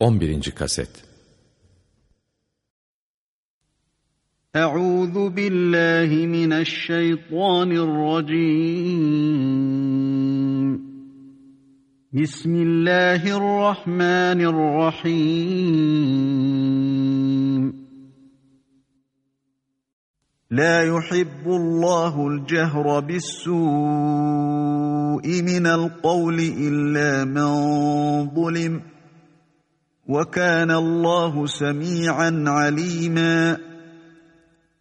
11. Kaset Euzu billahi mineşşeytanirracim Bismillahirrahmanirrahim لا يحب الله الجهر بالسوء el-kavli illâ men zulim. وَكَانَ اللّٰهُ سَمِيعًا عَلِيمًا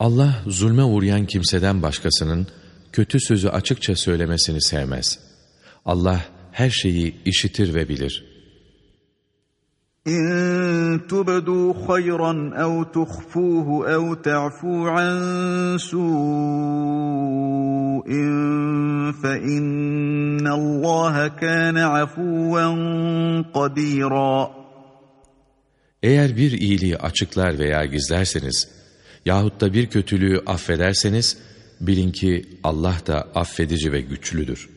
Allah zulme uğrayan kimseden başkasının kötü sözü açıkça söylemesini sevmez. Allah her şeyi işitir ve bilir. İn tubdu hayran ev tuhfuhu ev ta'fu an su'in fe innallaha kana afuven kadira. eğer bir iyiliği açıklar veya gizlerseniz yahut da bir kötülüğü affederseniz bilin ki Allah da affedici ve güçlüdür.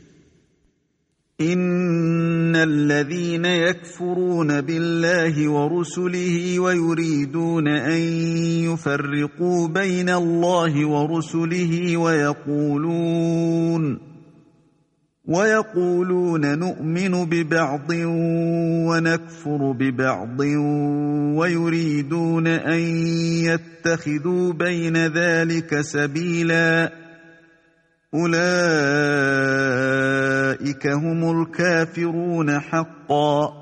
Billâhi ve rusulihi ve yuridûne en yuferrikû beynellâhi ve rusulihi ve yekulûn وَيَقُولُونَ نُؤْمِنُ بِبَعْضٍ وَنَكْفُرُ بِبَعْضٍ وَيُرِيدُونَ أَنْ يَتَّخِذُوا بَيْنَ ذَلِكَ سَبِيلًا. أُولَٰئِكَ هُمُ الْكَافِرُونَ حَقًّا.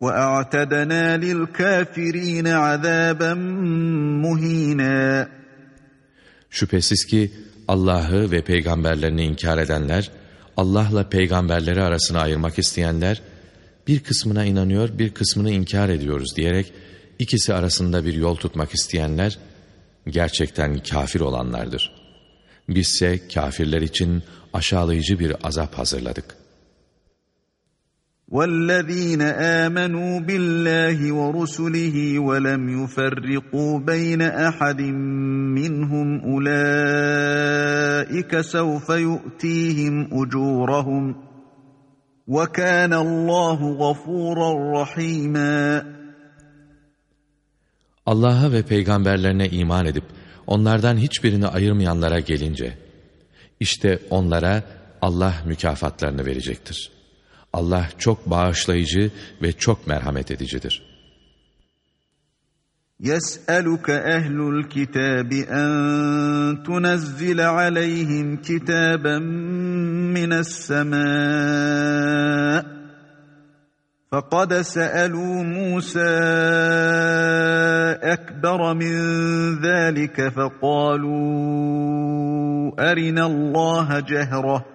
وَأَعْتَدْنَا لِلْكَافِرِينَ عَذَابًا مُهِينًا. Şüphesiz ki Allah'ı ve peygamberlerini inkar edenler, Allah'la peygamberleri arasını ayırmak isteyenler, bir kısmına inanıyor, bir kısmını inkar ediyoruz diyerek, ikisi arasında bir yol tutmak isteyenler, gerçekten kafir olanlardır. Bizse kafirler için aşağılayıcı bir azap hazırladık.'' وَالَّذ۪ينَ آمَنُوا بِاللّٰهِ وَرُسُلِهِ وَلَمْ يُفَرِّقُوا بَيْنَ أَحَدٍ مِّنْهُمْ أُولَٰئِكَ سَوْفَ يُؤْتِيهِمْ أُجُورَهُمْ وَكَانَ اللّٰهُ غَفُورًا رَحِيمًا Allah'a ve peygamberlerine iman edip onlardan hiçbirini ayırmayanlara gelince, işte onlara Allah mükafatlarını verecektir. Allah çok bağışlayıcı ve çok merhamet edicidir. يَسْأَلُكَ أَهْلُ الْكِتَابِ أَن تُنَزِّلَ عَلَيْهِمْ كِتَابًا مِّنَ السَّمَاءِ فَقَدْ سَأَلُوا مُوسَى أَكْبَرَ مِنْ ذَلِكَ فَقَالُوا أَرِنَا اللَّهَ جَهْرَةً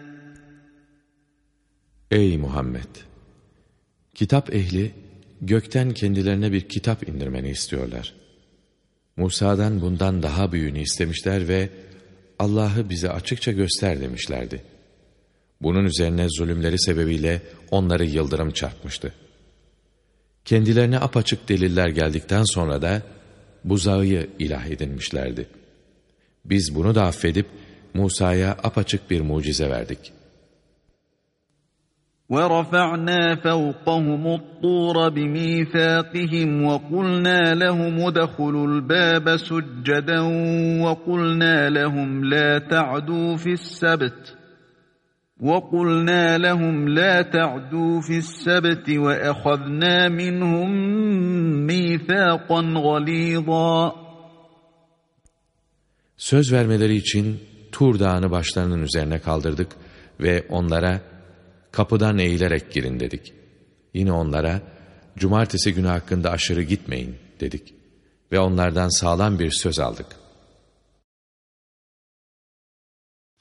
Ey Muhammed! Kitap ehli gökten kendilerine bir kitap indirmeni istiyorlar. Musa'dan bundan daha büyüğünü istemişler ve Allah'ı bize açıkça göster demişlerdi. Bunun üzerine zulümleri sebebiyle onları yıldırım çarpmıştı. Kendilerine apaçık deliller geldikten sonra da buzağı ilah edinmişlerdi. Biz bunu da affedip Musa'ya apaçık bir mucize verdik.'' ورفعنا فوقهم الطور بميثاقهم وقلنا لهم ادخلوا الباب سجدا وقلنا لهم لا تعدوا في السبت وقلنا لهم لا تعدوا في السبت وأخذنا منهم ميثاقا غليظا. Söz vermeleri için Tur Dağı'nı başlarının üzerine kaldırdık ve onlara kapıdan eğilerek girin dedik. Yine onlara, cumartesi günü hakkında aşırı gitmeyin dedik. Ve onlardan sağlam bir söz aldık.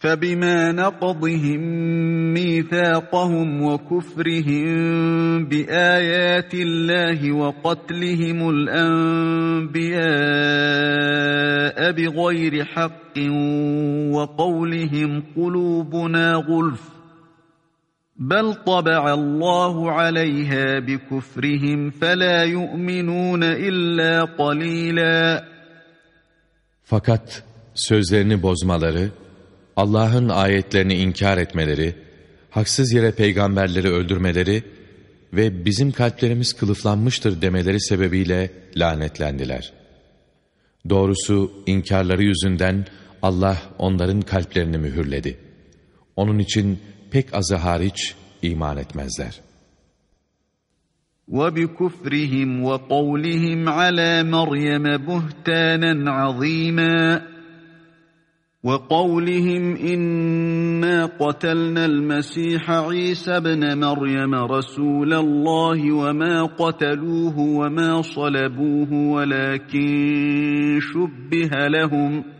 فَبِمَا نَقْضِهِمْ ميثاقهم وكفرهم بآيات الله وقتلهم الأنبياء بغير حق وقولهم قلوبنا غلف بل طبع الله عليها بكفرهم فلا يؤمنون إلا قليلا Fakat sözlerini bozmaları, Allah'ın ayetlerini inkar etmeleri, haksız yere peygamberleri öldürmeleri ve bizim kalplerimiz kılıflanmıştır demeleri sebebiyle lanetlendiler. Doğrusu inkarları yüzünden Allah onların kalplerini mühürledi. Onun için pek azı hariç iman etmezler. وَبِكُفْرِهِمْ وَقَوْلِهِمْ عَلَى مَرْيَمَ بُهْتَانًا عَظِيمًا وَقَوْلِهِمْ إِنَّا قَتَلْنَا الْمَسِيحَ عِيسَى ابْنَ مَرْيَمَ رَسُولَ اللَّهِ وَمَا قَتَلُوهُ وَمَا صَلَبُوهُ وَلَكِنْ شُبِّهَ لَهُمْ ۚ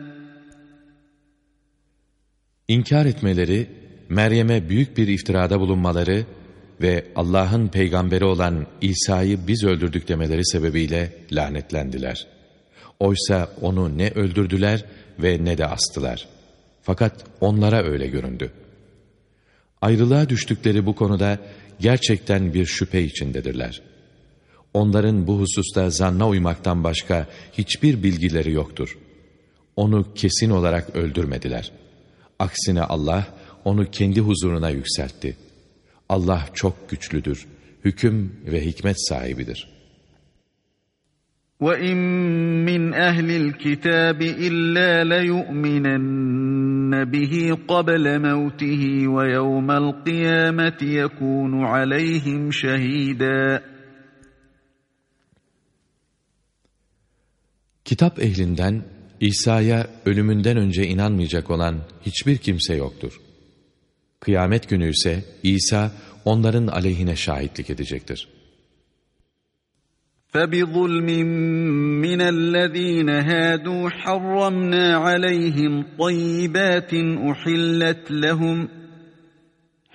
İnkar etmeleri, Meryem'e büyük bir iftirada bulunmaları ve Allah'ın peygamberi olan İsa'yı biz öldürdük demeleri sebebiyle lanetlendiler. Oysa onu ne öldürdüler ve ne de astılar. Fakat onlara öyle göründü. Ayrılığa düştükleri bu konuda gerçekten bir şüphe içindedirler. Onların bu hususta zanna uymaktan başka hiçbir bilgileri yoktur. Onu kesin olarak öldürmediler.'' Aksine Allah onu kendi huzuruna yükseltti. Allah çok güçlüdür, hüküm ve hikmet sahibidir. وَاِنْ مِنْ أَهْلِ الْكِتَابِ إِلَّا لَيُؤْمِنَنَّ بِهِ قَبْلَ مَوْتِهِ وَيَوْمَ الْقِيَامَةِ يَكُونُ عَلَيْهِمْ شَهِيدًا Kitap ehlinden İsa'ya ölümünden önce inanmayacak olan hiçbir kimse yoktur. Kıyamet günü ise İsa onların aleyhine şahitlik edecektir. فَبِظُلْمٍ مِّنَ الَّذ۪ينَ هَادُوا حَرَّمْنَا عَلَيْهِمْ طَيِّبَاتٍ أُحِلَّتْ لَهُمْ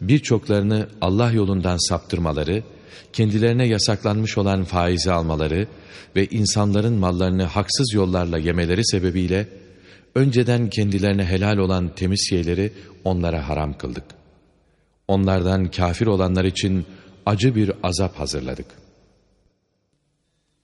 birçoklarını Allah yolundan saptırmaları, kendilerine yasaklanmış olan faizi almaları ve insanların mallarını haksız yollarla yemeleri sebebiyle önceden kendilerine helal olan temiz şeyleri onlara haram kıldık. Onlardan kafir olanlar için acı bir azap hazırladık.''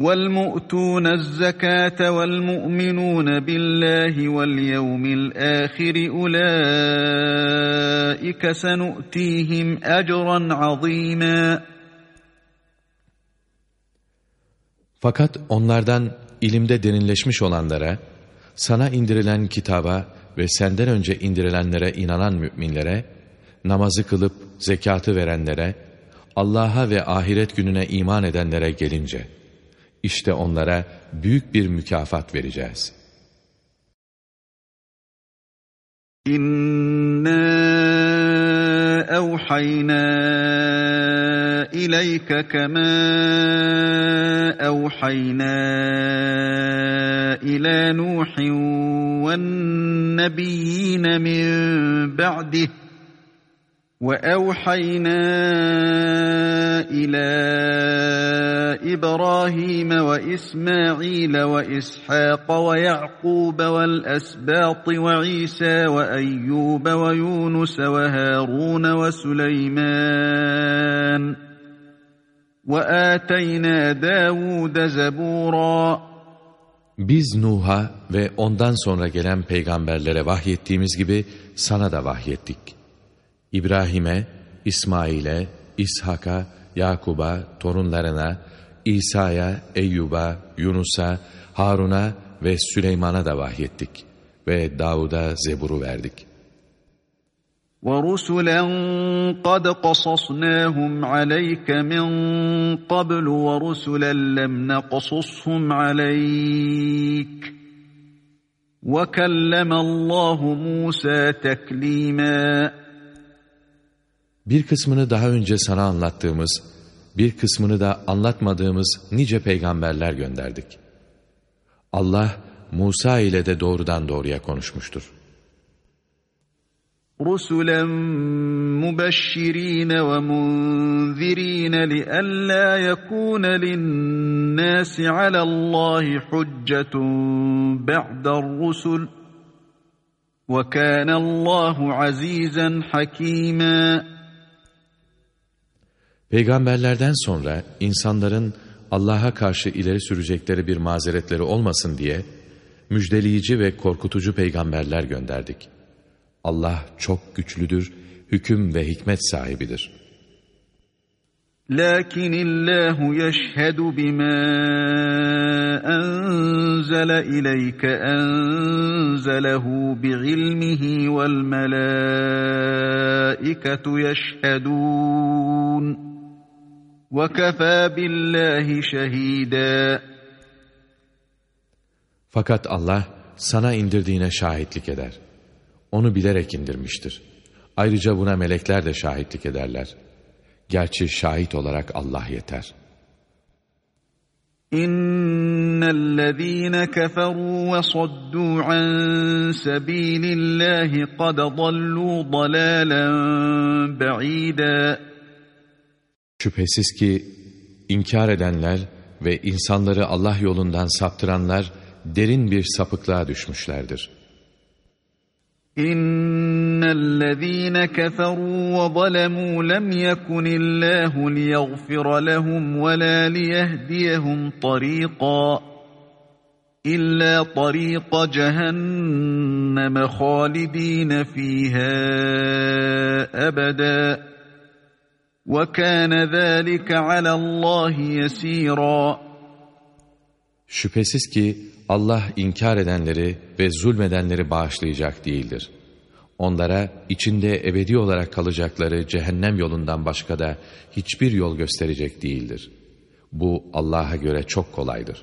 والمؤتون الزكاة والمؤمنون بالله واليوم الآخر أولئك سنؤتيهم أجرا عظيما Fakat onlardan ilimde derinleşmiş olanlara, sana indirilen kitaba ve senden önce indirilenlere inanan müminlere, namazı kılıp zekatı verenlere, Allah'a ve ahiret gününe iman edenlere gelince, işte onlara büyük bir mükafat vereceğiz. İnna evhayna إليك كما أوحينا إلى نوح والنبيين من بعده وأوحينا إلى إبراهيم وإسماعيل وإسحاق ويعقوب والأسباط وعيسى وأيوب ويونس وهارون وسليمان وآتينا داود زبورا Biz Nuh'a ve ondan sonra gelen peygamberlere vahyettiğimiz gibi sana da vahyettik. İbrahim'e, İsmail'e, İshak'a, Yakub'a, torunlarına, İsa'ya, Eyyub'a, Yunus'a, Harun'a ve Süleyman'a da vahyettik ve Davud'a Zebur'u verdik. وَرُسُلًا قَدْ قَصَصْنَاهُمْ عَلَيْكَ مِنْ قَبْلُ وَرُسُلًا لَمْ نَقْصُصْهُمْ عَلَيْكَ وَكَلَّمَ اللّٰهُ مُوسَى تَكْلِيمًا Bir kısmını daha önce sana anlattığımız, bir kısmını da anlatmadığımız nice peygamberler gönderdik. Allah, Musa ile de doğrudan doğruya konuşmuştur. رُسُلًا مُبَشِّرِينَ وَمُنذِرِينَ لِئَلَّا يَكُونَ لِلنَّاسِ عَلَى اللّٰهِ حُجَّةٌ بَعْدَ الرُّسُلِ وَكَانَ اللّٰهُ عَز۪يزًا حَك۪يمًا Peygamberlerden sonra insanların Allah'a karşı ileri sürecekleri bir mazeretleri olmasın diye müjdeleyici ve korkutucu peygamberler gönderdik. Allah çok güçlüdür, hüküm ve hikmet sahibidir. لكن الله يشهد بما أنزل إليك أنزله بعلمه والملائكة يشهدون وَكَفَى بِاللّٰهِ شَهِيدًا Fakat Allah sana indirdiğine şahitlik eder. Onu bilerek indirmiştir. Ayrıca buna melekler de şahitlik ederler. Gerçi şahit olarak Allah yeter. İnnellezîne keferû ve saddû an sebîlillâhi kad dallû dalâlen ba'îdâ. Şüphesiz ki inkar edenler ve insanları Allah yolundan saptıranlar derin bir sapıklığa düşmüşlerdir. İnnellezîne keferû ve zalemû lem yekunillâhu liyaghfira lehum ve lâ liyehdiyehum tarîqâ İlla tarîqa cehenneme hâlidîne fîhâ ebedâ وَكَانَ ذَٰلِكَ عَلَى اللّٰهِ يَس۪يرًا Şüphesiz ki Allah inkar edenleri ve zulmedenleri bağışlayacak değildir. Onlara içinde ebedi olarak kalacakları cehennem yolundan başka da hiçbir yol gösterecek değildir. Bu Allah'a göre çok kolaydır.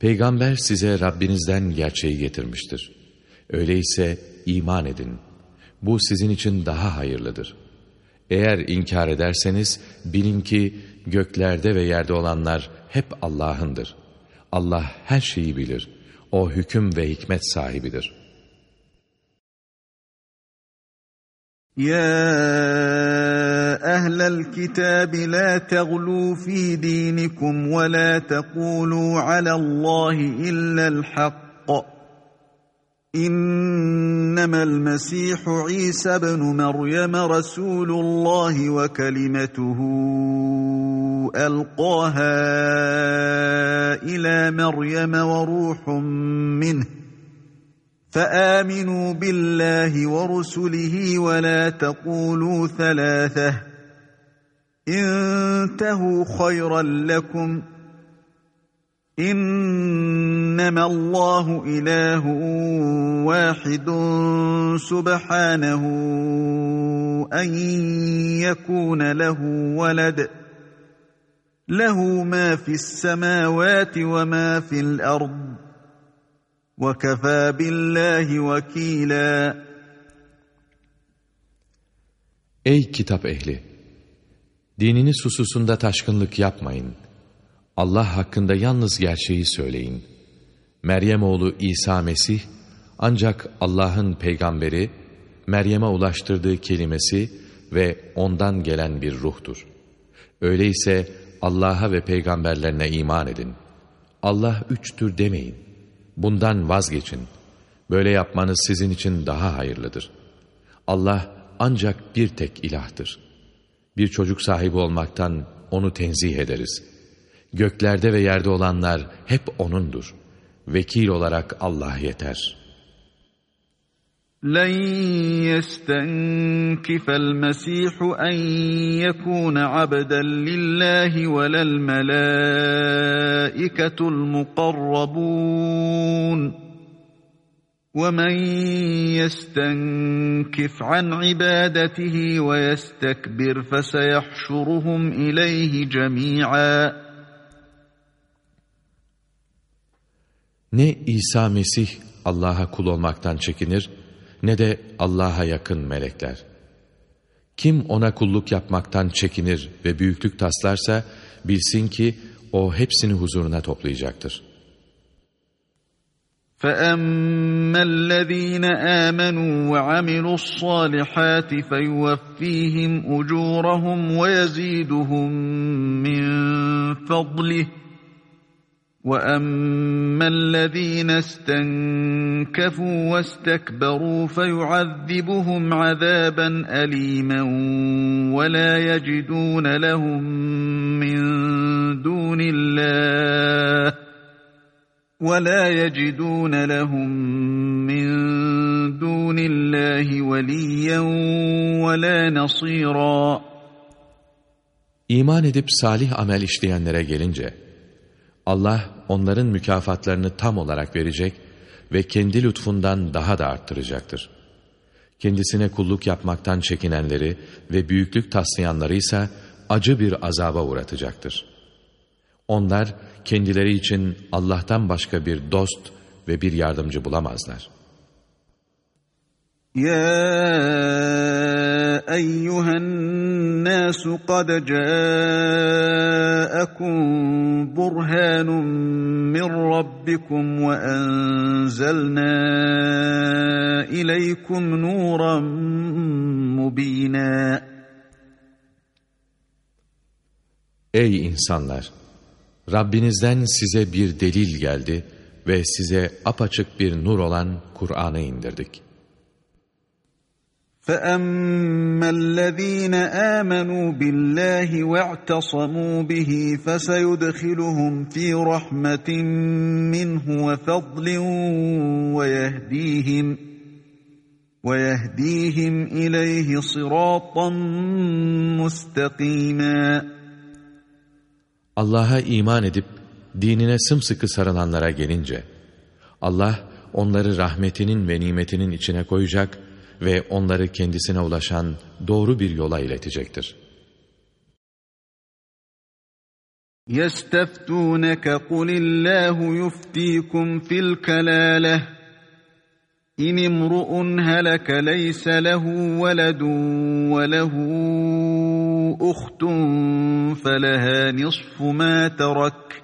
Peygamber size Rabbinizden gerçeği getirmiştir. Öyleyse iman edin. Bu sizin için daha hayırlıdır. Eğer inkar ederseniz bilin ki göklerde ve yerde olanlar hep Allah'ındır. Allah her şeyi bilir. O hüküm ve hikmet sahibidir. Ya أهل الكتاب لا تغلوا في دينكم ولا تقولوا على الله إلا الحق. إنما المسيح عيسى بن مريم رسول الله وكلمته ألقاها إلى مريم وروح منه. فآمنوا بالله ورسله ولا تقولوا ثلاثة. انتهوا خيرا لكم. إنما الله إله واحد سبحانه أن يكون له ولد. له ما في السماوات وما في الأرض. وكفى بالله وكيلا Ey kitap ehli! Dininiz hususunda taşkınlık yapmayın. Allah hakkında yalnız gerçeği söyleyin. Meryem oğlu İsa Mesih ancak Allah'ın peygamberi, Meryem'e ulaştırdığı kelimesi ve ondan gelen bir ruhtur. Öyleyse Allah'a ve peygamberlerine iman edin. Allah üçtür demeyin. Bundan vazgeçin. Böyle yapmanız sizin için daha hayırlıdır. Allah ancak bir tek ilahtır. Bir çocuk sahibi olmaktan onu tenzih ederiz. Göklerde ve yerde olanlar hep O'nundur. Vekil olarak Allah yeter.'' لن يستنكف المسيح أن يكون عبدا لله ولا الملائكة المقربون. ومن يستنكف عن عبادته ويستكبر فسيحشرهم إليه جميعا. Ne İsa Mesih Allah'a kul olmaktan çekinir ne de Allah'a yakın melekler. Kim ona kulluk yapmaktan çekinir ve büyüklük taslarsa bilsin ki o hepsini huzuruna toplayacaktır.'' فَأَمَّا الَّذ۪ينَ آمَنُوا وَعَمِلُوا الصَّالِحَاتِ فَيُوَفِّيهِمْ أُجُورَهُمْ وَيَزِيدُهُمْ مِنْ فَضْلِهِ وَأَمَّا الَّذ۪ينَ اسْتَنْكَفُوا وَاسْتَكْبَرُوا فَيُعَذِّبُهُمْ عَذَابًا أَلِيمًا وَلَا يَجِدُونَ لَهُم مِّن دُونِ اللّٰهِ وَلَا يَجِدُونَ لَهُم مِّن دُونِ اللّٰهِ وَلِيًّا وَلَا نَصِيرًا İman edip salih amel işleyenlere gelince, Allah onların mükafatlarını tam olarak verecek ve kendi lütfundan daha da arttıracaktır. Kendisine kulluk yapmaktan çekinenleri ve büyüklük taslayanları ise acı bir azaba uğratacaktır. Onlar, kendileri için Allah'tan başka bir dost ve bir yardımcı bulamazlar. Eyyühen nasu kad ca'akum burhanun min rabbikum ve enzelna ileykum nuran mubina. Ey insanlar! Rabbinizden size bir delil geldi ve size apaçık bir nur olan Kur'an'ı indirdik. فَأَمَّا الَّذ۪ينَ آمَنُوا بِاللّٰهِ وَاعْتَصَمُوا بِهِ فَسَيُدْخِلُهُمْ ف۪ي رَحْمَةٍ مِّنْهُ وَفَضْلٍ وَيَهْد۪يهِمْ وَيَهْد۪يهِمْ اِلَيْهِ صِرَاطًا مُسْتَقِيمًا Allah'a iman edip dinine sımsıkı sarılanlara gelince, Allah onları rahmetinin ve nimetinin içine koyacak ve onları kendisine ulaşan doğru bir yola iletecektir. يَسْتَفْتُونَكَ قُلِ اللّٰهُ يُفْتِيكُمْ فِي الْكَلَالَةِ إن امرؤ هلك ليس له ولد وله أخت فلها نصف ما ترك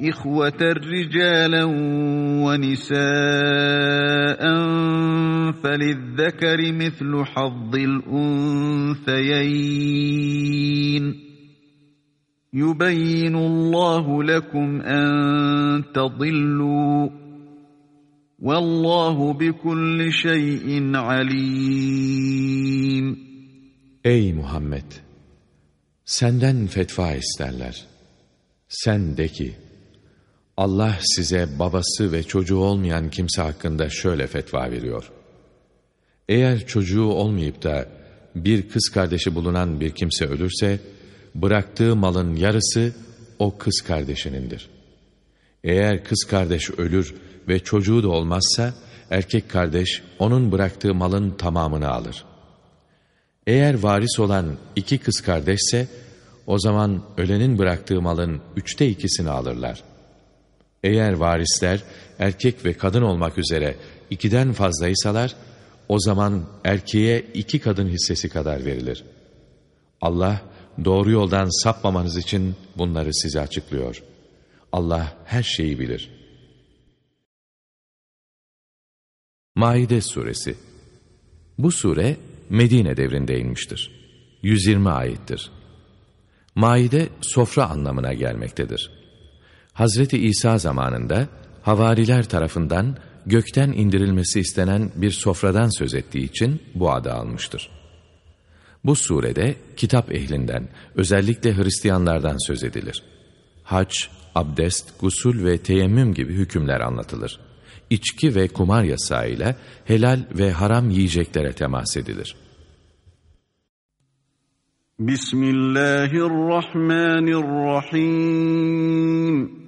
إخوة رجالا ونساء فللذكر مثل حظ الأنثيين يبين الله لكم أن تضلوا والله بكل شيء عليم Ey Muhammed! Senden fetva isterler. Sen de ki, Allah size babası ve çocuğu olmayan kimse hakkında şöyle fetva veriyor. Eğer çocuğu olmayıp da bir kız kardeşi bulunan bir kimse ölürse, bıraktığı malın yarısı o kız kardeşinindir. Eğer kız kardeş ölür ve çocuğu da olmazsa, erkek kardeş onun bıraktığı malın tamamını alır. Eğer varis olan iki kız kardeşse, o zaman ölenin bıraktığı malın üçte ikisini alırlar. Eğer varisler erkek ve kadın olmak üzere ikiden fazlaysalar, o zaman erkeğe iki kadın hissesi kadar verilir. Allah doğru yoldan sapmamanız için bunları size açıklıyor. Allah her şeyi bilir. Maide Suresi Bu sure Medine devrinde inmiştir. 120 ayettir. Maide sofra anlamına gelmektedir. Hazreti İsa zamanında havariler tarafından gökten indirilmesi istenen bir sofradan söz ettiği için bu adı almıştır. Bu surede kitap ehlinden, özellikle Hristiyanlardan söz edilir. Hac, abdest, gusul ve teyemmüm gibi hükümler anlatılır. İçki ve kumar yasağıyla helal ve haram yiyeceklere temas edilir. Bismillahirrahmanirrahim.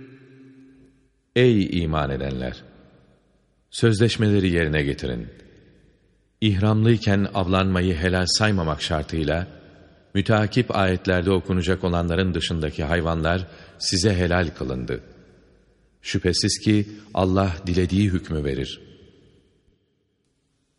Ey iman edenler! Sözleşmeleri yerine getirin. İhramlıyken avlanmayı helal saymamak şartıyla, müteakip ayetlerde okunacak olanların dışındaki hayvanlar size helal kılındı. Şüphesiz ki Allah dilediği hükmü verir.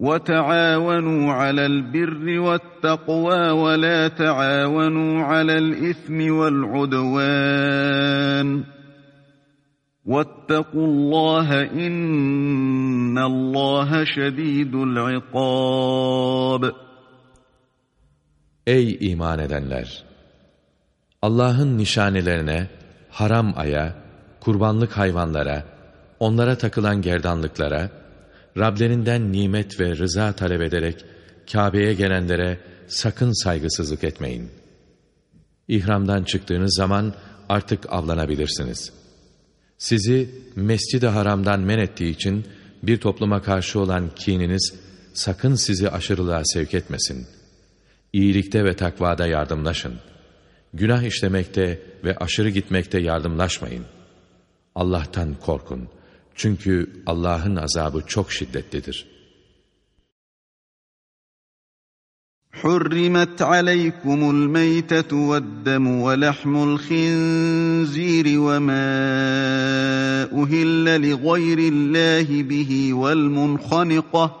وتعاونوا على البر والتقوى ولا تعاونوا على الإثم والعدوان واتقوا الله إن الله شديد العقاب Ey iman edenler! Allah'ın nişanelerine, haram aya, kurbanlık hayvanlara, onlara takılan gerdanlıklara, Rablerinden nimet ve rıza talep ederek Kabe'ye gelenlere sakın saygısızlık etmeyin. İhramdan çıktığınız zaman artık avlanabilirsiniz. Sizi Mescid-i Haram'dan men ettiği için bir topluma karşı olan kininiz sakın sizi aşırılığa sevk etmesin. İyilikte ve takvada yardımlaşın. Günah işlemekte ve aşırı gitmekte yardımlaşmayın. Allah'tan korkun.'' Çünkü Allah'ın azabı çok şiddetlidir. حرمت عليكم الميتة والدم ولحم الخنزير وما أهل لغير الله به والمنخنقة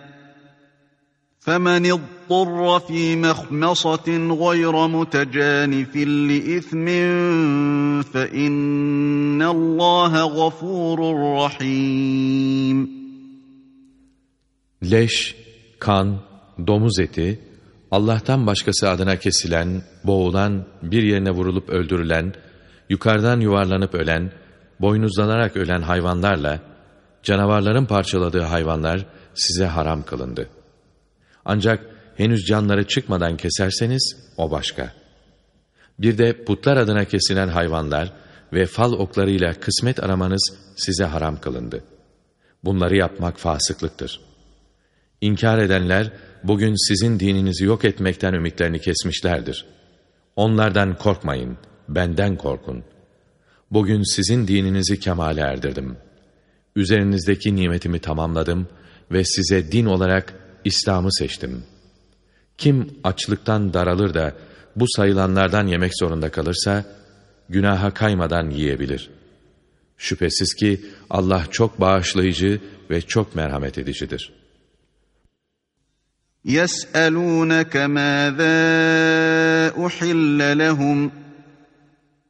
فمن اضطر في مخمصة غير متجانف لإثم فإن الله غفور رحيم Leş, kan, domuz eti, Allah'tan başkası adına kesilen, boğulan, bir yerine vurulup öldürülen, yukarıdan yuvarlanıp ölen, boynuzlanarak ölen hayvanlarla, canavarların parçaladığı hayvanlar size haram kılındı. Ancak henüz canları çıkmadan keserseniz o başka. Bir de putlar adına kesilen hayvanlar ve fal oklarıyla kısmet aramanız size haram kılındı. Bunları yapmak fasıklıktır. İnkar edenler, bugün sizin dininizi yok etmekten ümitlerini kesmişlerdir. Onlardan korkmayın, benden korkun. Bugün sizin dininizi kemale erdirdim. Üzerinizdeki nimetimi tamamladım ve size din olarak İslam'ı seçtim. Kim açlıktan daralır da bu sayılanlardan yemek zorunda kalırsa, günaha kaymadan yiyebilir. Şüphesiz ki Allah çok bağışlayıcı ve çok merhamet edicidir.'' يسألونك ماذا أحل لهم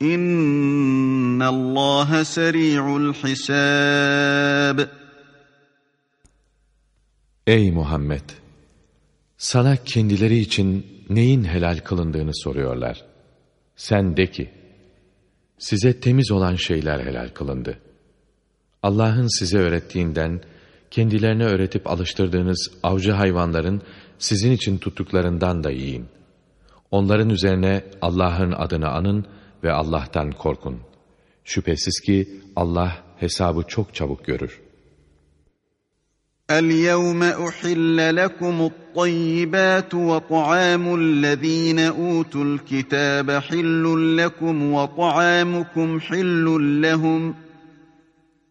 İnna Allah seri'ul hisab. Ey Muhammed! Sana kendileri için neyin helal kılındığını soruyorlar. Sen de ki, size temiz olan şeyler helal kılındı. Allah'ın size öğrettiğinden, kendilerine öğretip alıştırdığınız avcı hayvanların sizin için tuttuklarından da yiyin. Onların üzerine Allah'ın adını anın ve Allah'tan korkun. Şüphesiz ki Allah hesabı çok çabuk görür. اليوم أحل لكم الطيبات وطعام الذين أوتوا الكتاب حل لكم وطعامكم حل لهم ۖ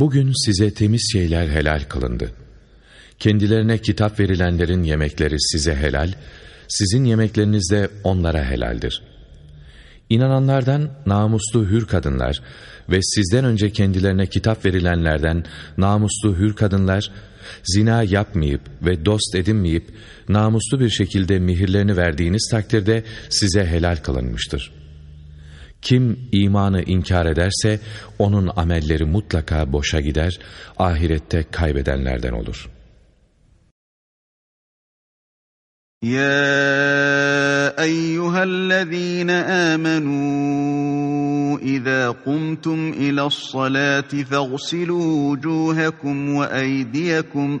Bugün size temiz şeyler helal kılındı. Kendilerine kitap verilenlerin yemekleri size helal, sizin yemekleriniz de onlara helaldir. İnananlardan namuslu hür kadınlar ve sizden önce kendilerine kitap verilenlerden namuslu hür kadınlar, zina yapmayıp ve dost edinmeyip namuslu bir şekilde mihirlerini verdiğiniz takdirde size helal kılınmıştır.'' Kim imanı inkar ederse onun amelleri mutlaka boşa gider, ahirette kaybedenlerden olur. Ya eyyühellezîne âmenû izâ kumtum ilas salâti feğsilû vücûhekum ve eydiyekum ve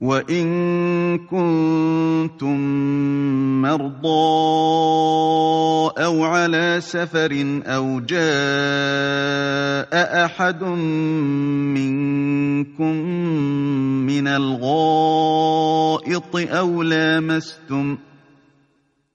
وإن كنتم مرضى أو على سفر أو جاء أحد منكم من الغائط أو لامستم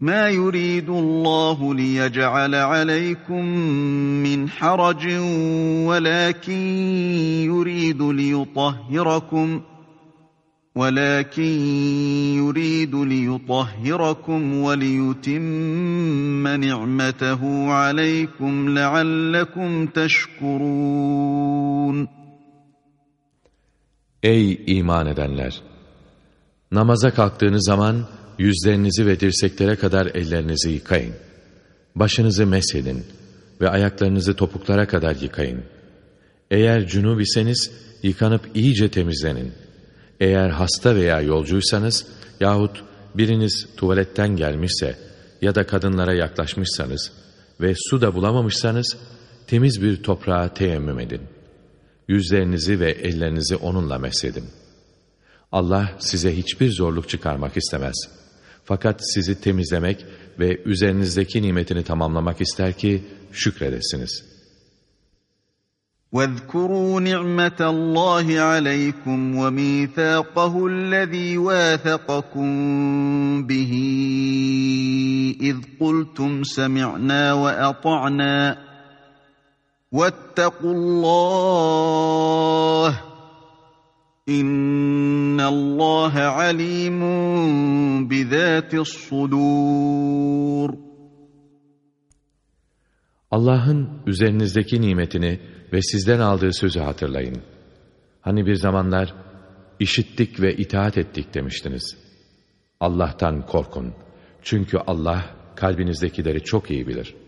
ما يريد الله ليجعل عليكم من حرج ولكن يريد ليطهركم ولكن يريد ليطهركم وليتم نعمته عليكم لعلكم تشكرون Ey iman edenler! Namaza kalktığınız zaman Yüzlerinizi ve dirseklere kadar ellerinizi yıkayın. Başınızı mesedin ve ayaklarınızı topuklara kadar yıkayın. Eğer cünub iseniz yıkanıp iyice temizlenin. Eğer hasta veya yolcuysanız yahut biriniz tuvaletten gelmişse ya da kadınlara yaklaşmışsanız ve su da bulamamışsanız temiz bir toprağa teyemmüm edin. Yüzlerinizi ve ellerinizi onunla mesedin. Allah size hiçbir zorluk çıkarmak istemez.'' Fakat sizi temizlemek ve üzerinizdeki nimetini tamamlamak ister ki şükredesiniz. وَاذْكُرُوا نِعْمَةَ اللّٰهِ عَلَيْكُمْ وَمِيثَاقَهُ الَّذ۪ي وَاثَقَكُمْ بِهِ اِذْ قُلْتُمْ سَمِعْنَا وَأَطَعْنَا وَاتَّقُوا اللّٰهِ İnna Allah alimun bizatis sudur. Allah'ın üzerinizdeki nimetini ve sizden aldığı sözü hatırlayın. Hani bir zamanlar işittik ve itaat ettik demiştiniz. Allah'tan korkun. Çünkü Allah kalbinizdekileri çok iyi bilir.''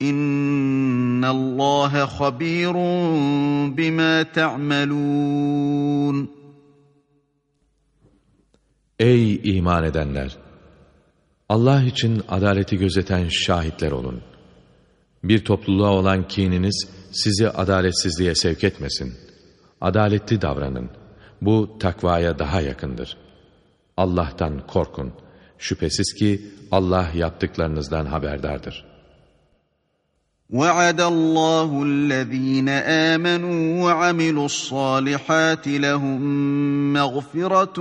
İnnallâhe habîrun bimâ te'amelûn. Ey iman edenler! Allah için adaleti gözeten şahitler olun. Bir topluluğa olan kininiz sizi adaletsizliğe sevk etmesin. Adaletli davranın. Bu takvaya daha yakındır. Allah'tan korkun. Şüphesiz ki Allah yaptıklarınızdan haberdardır.'' وعد الله الذين آمنوا وعملوا الصالحات لهم مغفرة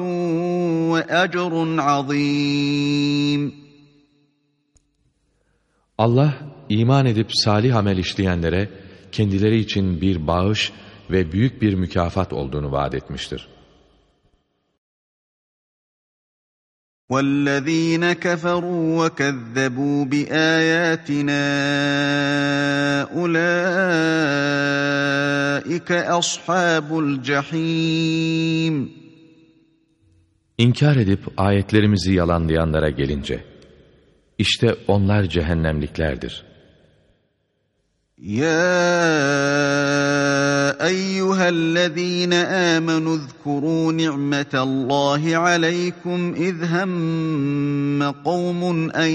وأجر عظيم Allah iman edip salih amel işleyenlere kendileri için bir bağış ve büyük bir mükafat olduğunu vaat etmiştir. والذين كفروا وكذبوا بآياتنا أولئك أصحاب الجحيم İnkar edip ayetlerimizi yalanlayanlara gelince, işte onlar cehennemliklerdir. يا ايها الذين امنوا اذكروا نعمه الله عليكم اذ هم قوم ان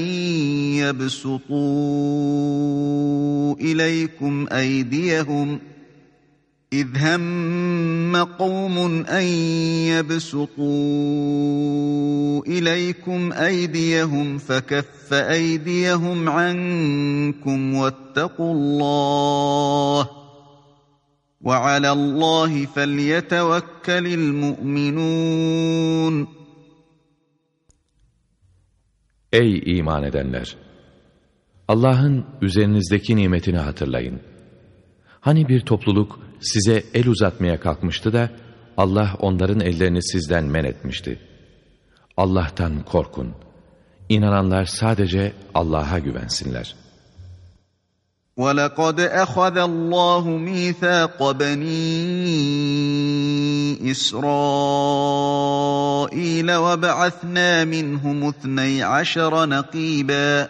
يبسطوا اليكم ايديهم إذ هم قوم أن يبسطوا إليكم أيديهم فكف أيديهم عنكم واتقوا الله وعلى الله فليتوكل المؤمنون Ey iman edenler! Allah'ın üzerinizdeki nimetini hatırlayın. Hani bir topluluk size el uzatmaya kalkmıştı da Allah onların ellerini sizden men etmişti. Allah'tan korkun. İnananlar sadece Allah'a güvensinler. وَلَقَدْ أَخَذَ اللّٰهُ مِيثَاقَ بَنِي إِسْرَائِيلَ وَبَعَثْنَا مِنْهُمُ اثْنَيْ عَشَرَ نَقِيبًا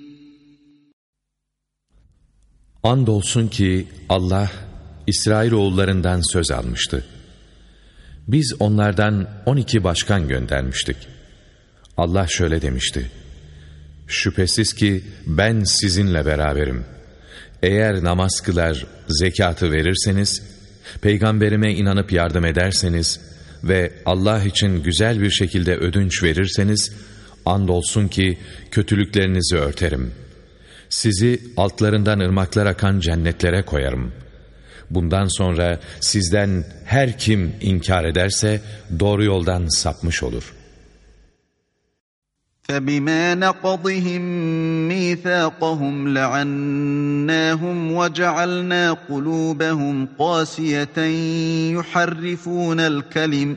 Andolsun ki Allah İsrailoğullarından söz almıştı. Biz onlardan on iki başkan göndermiştik. Allah şöyle demişti. Şüphesiz ki ben sizinle beraberim. Eğer namaz kılar, zekatı verirseniz, peygamberime inanıp yardım ederseniz ve Allah için güzel bir şekilde ödünç verirseniz, andolsun ki kötülüklerinizi örterim.'' Sizi altlarından ırmaklar akan cennetlere koyarım. Bundan sonra sizden her kim inkar ederse doğru yoldan sapmış olur. فَبِمَا نَقَضِهِمْ مِيثَاقَهُمْ لَعَنَّاهُمْ وَجَعَلْنَا قُلُوبَهُمْ قَاسِيَةً يُحَرِّفُونَ الْكَلِمَ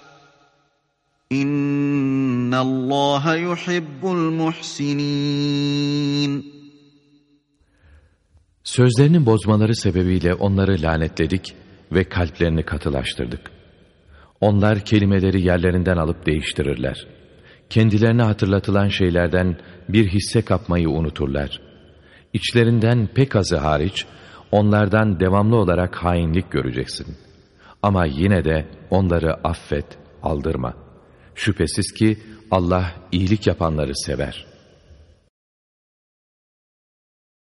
İnna Allah yuhibbul. Sözlerini bozmaları sebebiyle onları lanetledik ve kalplerini katılaştırdık. Onlar kelimeleri yerlerinden alıp değiştirirler. Kendilerine hatırlatılan şeylerden bir hisse kapmayı unuturlar. İçlerinden pek azı hariç, onlardan devamlı olarak hainlik göreceksin. Ama yine de onları affet, aldırma.'' Şüphesiz ki Allah iyilik yapanları sever.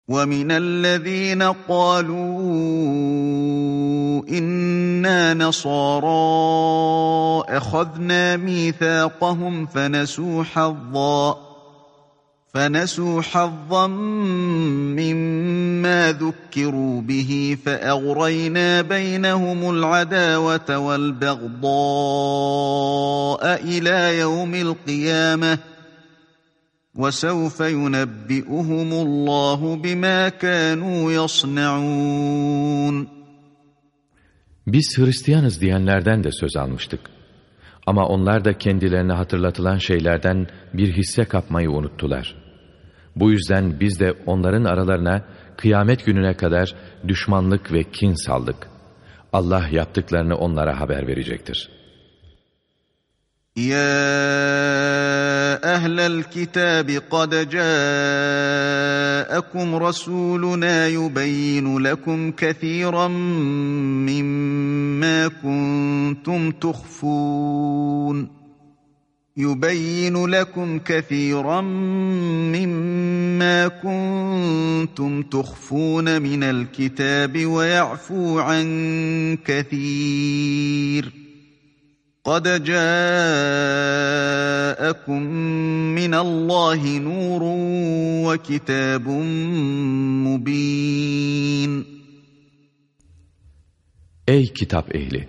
وَمِنَ الَّذ۪ينَ قَالُوا إِنَّا نَصَارَى أَخَذْنَا مِيثَاقَهُمْ فَنَسُوا حَظًّا فنسوا حظا مما ذكروا به فأغرينا بينهم العداوة والبغضاء إلى يوم القيامة وسوف ينبئهم الله بما كانوا يصنعون Biz Hristiyanız diyenlerden de söz almıştık. Ama onlar da kendilerine hatırlatılan şeylerden bir hisse kapmayı unuttular.'' Bu yüzden biz de onların aralarına kıyamet gününe kadar düşmanlık ve kin saldık. Allah yaptıklarını onlara haber verecektir. Ya ehlel kitabi kad ca'akum rasuluna yubeyyinu lekum kethiran mimma kuntum tuhfun. يبين لكم كثيرا مما ما كنتم تخفون من الكتاب ويعفو عن كثير قد جاءكم من الله نور وكتاب مبين Ey kitap ehli!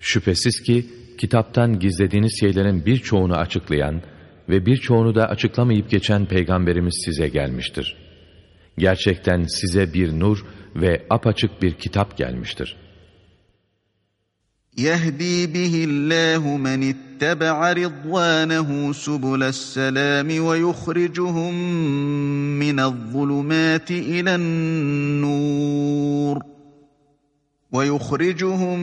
Şüphesiz ki kitaptan gizlediğiniz şeylerin birçoğunu açıklayan ve birçoğunu da açıklamayıp geçen peygamberimiz size gelmiştir. Gerçekten size bir nur ve apaçık bir kitap gelmiştir. يَهْدِي بِهِ اللّٰهُ مَنِ اتَّبَعَ رِضْوَانَهُ سُبُلَ السَّلَامِ وَيُخْرِجُهُمْ مِنَ الظُّلُمَاتِ إِلَى النُّورِ ويخرجهم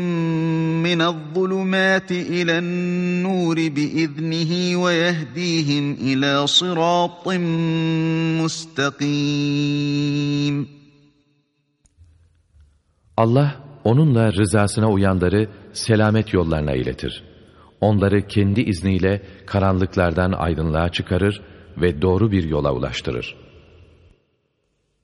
من الظلمات إلى النور بإذنه ويهديهم إلى صراط مستقيم Allah onunla rızasına uyanları selamet yollarına iletir. Onları kendi izniyle karanlıklardan aydınlığa çıkarır ve doğru bir yola ulaştırır.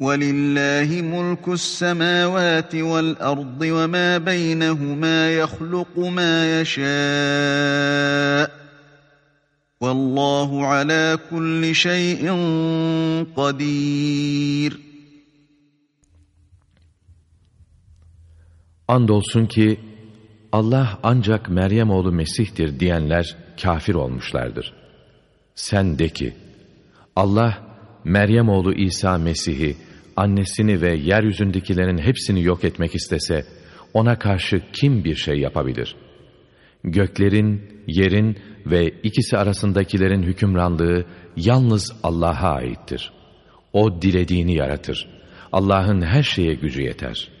وَلِلَّهِ مُلْكُ السَّمَاوَاتِ وَالْأَرْضِ وَمَا بَيْنَهُمَا يَخْلُقُ مَا يَشَاءُ وَاللّٰهُ عَلَى كُلِّ شَيْءٍ قَدِيرٌ Andolsun ki Allah ancak Meryem oğlu Mesih'tir diyenler kafir olmuşlardır. Sen de ki Allah Meryem oğlu İsa Mesih'i annesini ve yeryüzündekilerin hepsini yok etmek istese, ona karşı kim bir şey yapabilir? Göklerin, yerin ve ikisi arasındakilerin hükümranlığı yalnız Allah'a aittir. O dilediğini yaratır. Allah'ın her şeye gücü yeter.''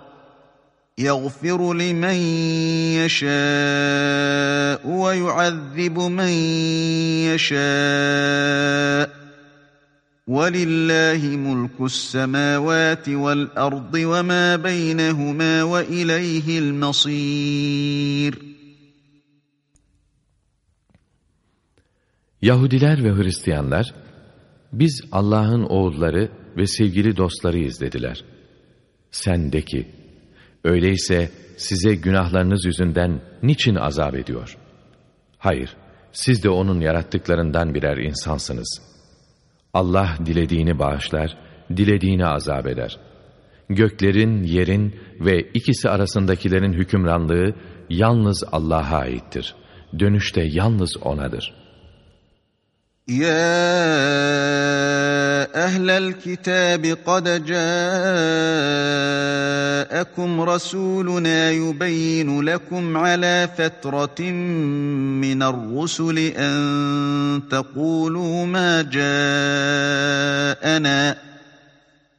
يغفر لمن يشاء ويعذب من يشاء ولله ملك السماوات والأرض وما بينهما وإليه المصير Yahudiler ve Hristiyanlar, biz Allah'ın oğulları ve sevgili dostlarıyız dediler. Sen de ki, Öyleyse size günahlarınız yüzünden niçin azap ediyor? Hayır, siz de O'nun yarattıklarından birer insansınız. Allah dilediğini bağışlar, dilediğini azap eder. Göklerin, yerin ve ikisi arasındakilerin hükümranlığı yalnız Allah'a aittir. Dönüş de yalnız O'nadır.'' يا أهل الكتاب قد جاءكم رسولنا يبين لكم على فترة من الرسل أن تقولوا ما جاءنا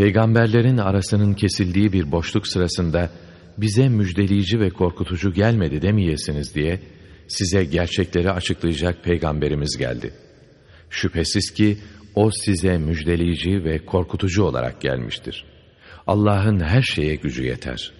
Peygamberlerin arasının kesildiği bir boşluk sırasında bize müjdeleyici ve korkutucu gelmedi demeyesiniz diye size gerçekleri açıklayacak peygamberimiz geldi. Şüphesiz ki o size müjdeleyici ve korkutucu olarak gelmiştir. Allah'ın her şeye gücü yeter.''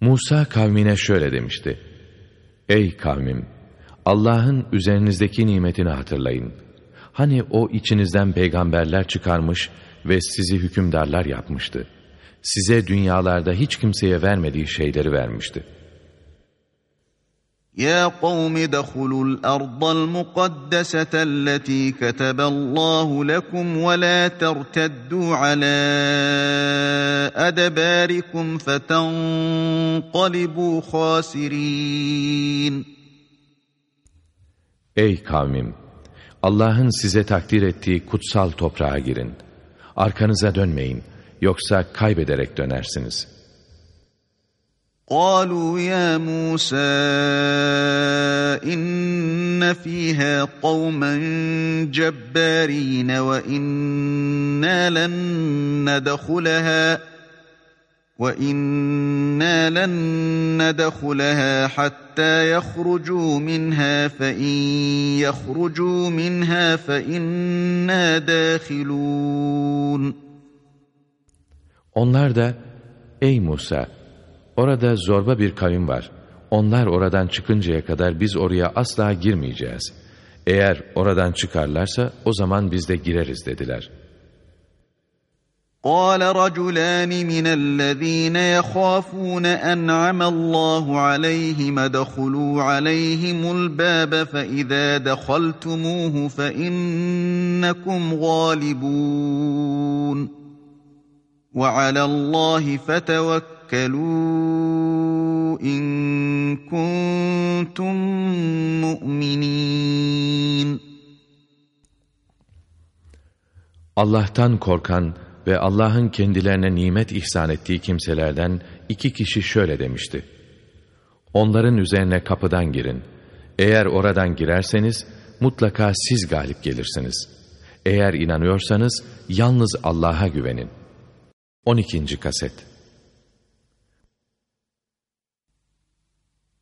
Musa kavmine şöyle demişti. Ey kavmim! Allah'ın üzerinizdeki nimetini hatırlayın. Hani o içinizden peygamberler çıkarmış ve sizi hükümdarlar yapmıştı. Size dünyalarda hiç kimseye vermediği şeyleri vermişti. يا قوم ادخلوا الأرض المقدسة التي كتب الله لكم ولا ترتدوا على أدباركم فتنقلبوا خاسرين Ey kavmim! Allah'ın size takdir ettiği kutsal toprağa girin. Arkanıza dönmeyin, yoksa kaybederek dönersiniz.'' قالوا يا موسى إن فيها قوما جبارين وإنا لن ندخلها وإنا لن ندخلها حتى يخرجوا منها فإن يخرجوا منها فإنا داخلون Onlar da, Ey Musa! Orada zorba bir kavim var. Onlar oradan çıkıncaya kadar biz oraya asla girmeyeceğiz. Eğer oradan çıkarlarsa o zaman biz de gireriz dediler. قال رجلان من الذين يخافون أنعم الله عليهم ادخلوا عليهم الباب فإذا دخلتموه فإنكم غالبون وعلى الله فتوكلوا تَتَوَكَّلُوا اِنْ كُنْتُمْ مُؤْمِنِينَ Allah'tan korkan ve Allah'ın kendilerine nimet ihsan ettiği kimselerden iki kişi şöyle demişti. Onların üzerine kapıdan girin. Eğer oradan girerseniz mutlaka siz galip gelirsiniz. Eğer inanıyorsanız yalnız Allah'a güvenin. 12. Kaset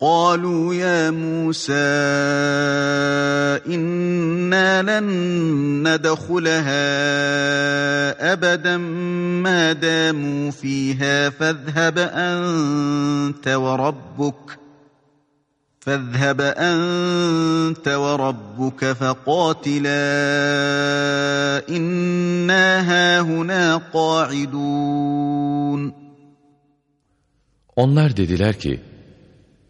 قالوا يا موسى إنا لن ندخلها أبدا ما داموا فيها فاذهب أنت وربك فاذهب أنت وربك فقاتلا إنا هاهنا قاعدون. Onlar dediler ki,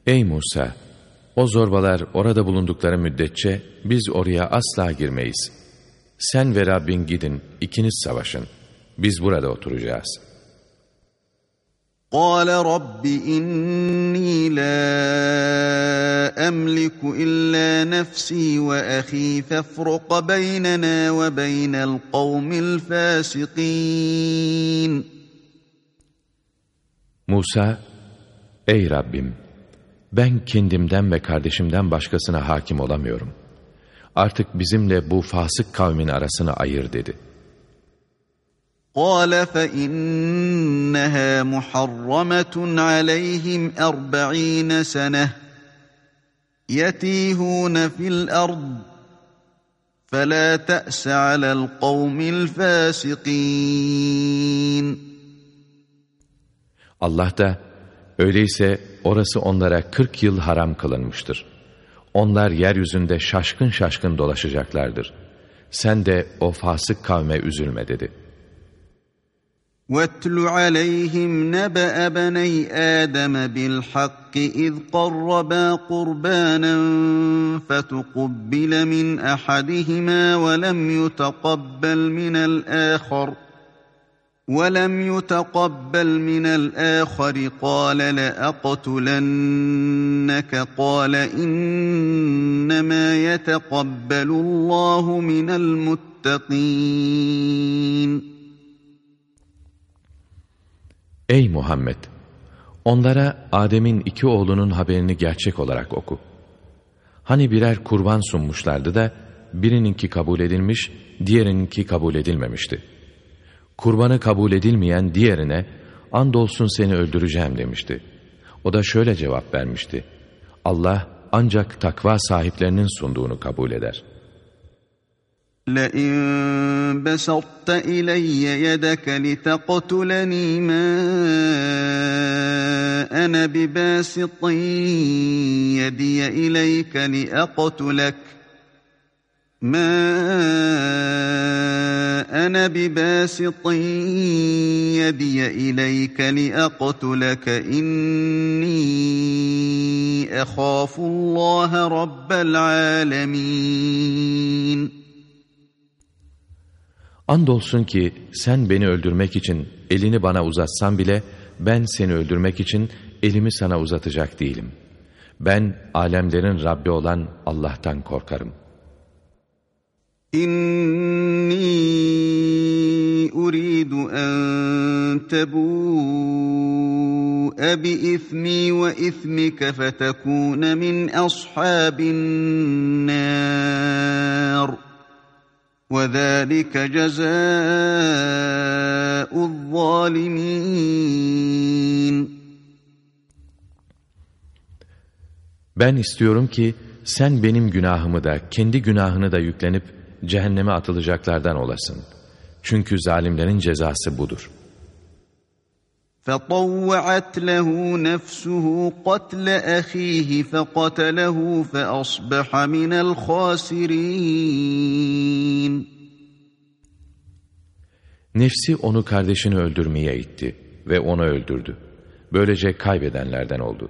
Ey Musa! O zorbalar orada bulundukları müddetçe biz oraya asla girmeyiz. Sen ve Rabbin gidin, ikiniz savaşın. Biz burada oturacağız. قال رب إني لا أملك إلا نفسي وأخي فافرق بيننا وبين القوم الفاسقين Musa, Ey Rabbim! Ben kendimden ve kardeşimden başkasına hakim olamıyorum. Artık bizimle bu fasık kavmin arasını ayır dedi. قال فإنها محرمة عليهم أربعين سنة يتيهون في الأرض فلا تأس على القوم الفاسقين Allah da öyleyse orası onlara kırk yıl haram kılınmıştır. Onlar yeryüzünde şaşkın şaşkın dolaşacaklardır. Sen de o fasık kavme üzülme dedi. وَاتْلُ عَلَيْهِمْ نَبَأَ بَنَيْ آدَمَ بِالْحَقِّ إِذْ قَرَّبَا قُرْبَانًا فَتُقُبِّلَ مِنْ أَحَدِهِمَا وَلَمْ يُتَقَبَّلْ مِنَ الْآخَرِ وَلَمْ يُتَقَبَّلْ مِنَ الْآخَرِ قَالَ لَأَقْتُلَنَّكَ قَالَ إِنَّمَا يَتَقَبَّلُ اللّٰهُ مِنَ الْمُتَّقِينَ Ey Muhammed! Onlara Adem'in iki oğlunun haberini gerçek olarak oku. Hani birer kurban sunmuşlardı da birininki kabul edilmiş, diğerininki kabul edilmemişti. Kurbanı kabul edilmeyen diğerine andolsun seni öldüreceğim demişti. O da şöyle cevap vermişti. Allah ancak takva sahiplerinin sunduğunu kabul eder. لَاِنْ بَسَطْتَ اِلَيَّ يَدَكَ لِتَقْتُلَنِي مَا أَنَا بِبَاسِطٍ يَدِيَ إِلَيْكَ لِأَقْتُلَكَ مَا أَنَا بِبَاسِطٍ يَدِيَ إِلَيْكَ لِأَقْتُلَكَ إِنِّي أَخَافُ اللّٰهَ رَبَّ الْعَالَمِينَ Andolsun ki sen beni öldürmek için elini bana uzatsan bile ben seni öldürmek için elimi sana uzatacak değilim. Ben alemlerin Rabbi olan Allah'tan korkarım. İnni uridu en tebu'e bi ismi ve ismike fetekune min ashabin nar. وَذَٰلِكَ جَزَاءُ الظَّالِمِينَ Ben istiyorum ki sen benim günahımı da kendi günahını da yüklenip cehenneme atılacaklardan olasın. Çünkü zalimlerin cezası budur. فطوعت له نفسه قتل أخيه فقتله فأصبح من الخاسرين Nefsi onu kardeşini öldürmeye itti ve onu öldürdü. Böylece kaybedenlerden oldu.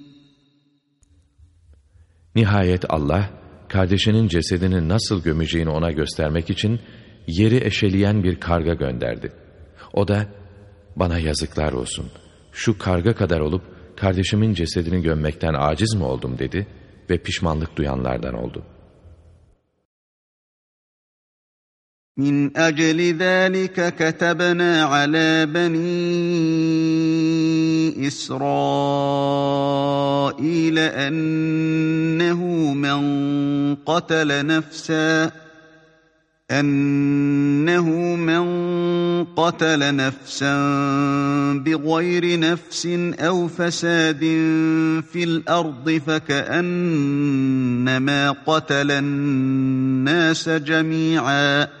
Nihayet Allah, kardeşinin cesedini nasıl gömeceğini ona göstermek için yeri eşeleyen bir karga gönderdi. O da, bana yazıklar olsun, şu karga kadar olup kardeşimin cesedini gömmekten aciz mi oldum dedi ve pişmanlık duyanlardan oldu. من أجل ذلك كتبنا على بني إسرائيل أنه من قتل نفسا أنه من قتل نفسا بغير نفس أو فساد في الأرض فكأنما قتل الناس جميعا.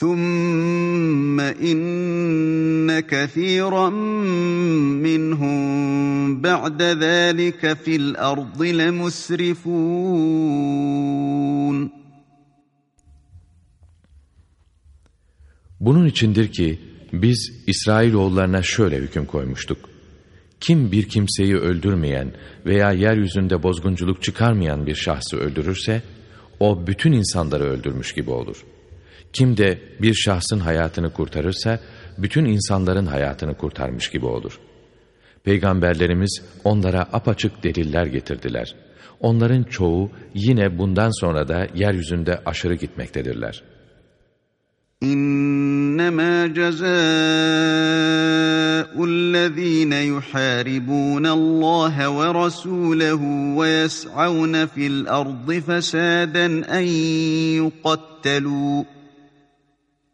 ثم إن كثيرا منهم بعد ذلك في الأرض لمسرفون Bunun içindir ki biz İsrailoğullarına şöyle hüküm koymuştuk. Kim bir kimseyi öldürmeyen veya yeryüzünde bozgunculuk çıkarmayan bir şahsı öldürürse, o bütün insanları öldürmüş gibi olur. Kim de bir şahsın hayatını kurtarırsa, bütün insanların hayatını kurtarmış gibi olur. Peygamberlerimiz onlara apaçık deliller getirdiler. Onların çoğu yine bundan sonra da yeryüzünde aşırı gitmektedirler.'' إنما جزاء الذين يحاربون الله ورسوله ويسعون في الأرض فسادا أن يقتلوا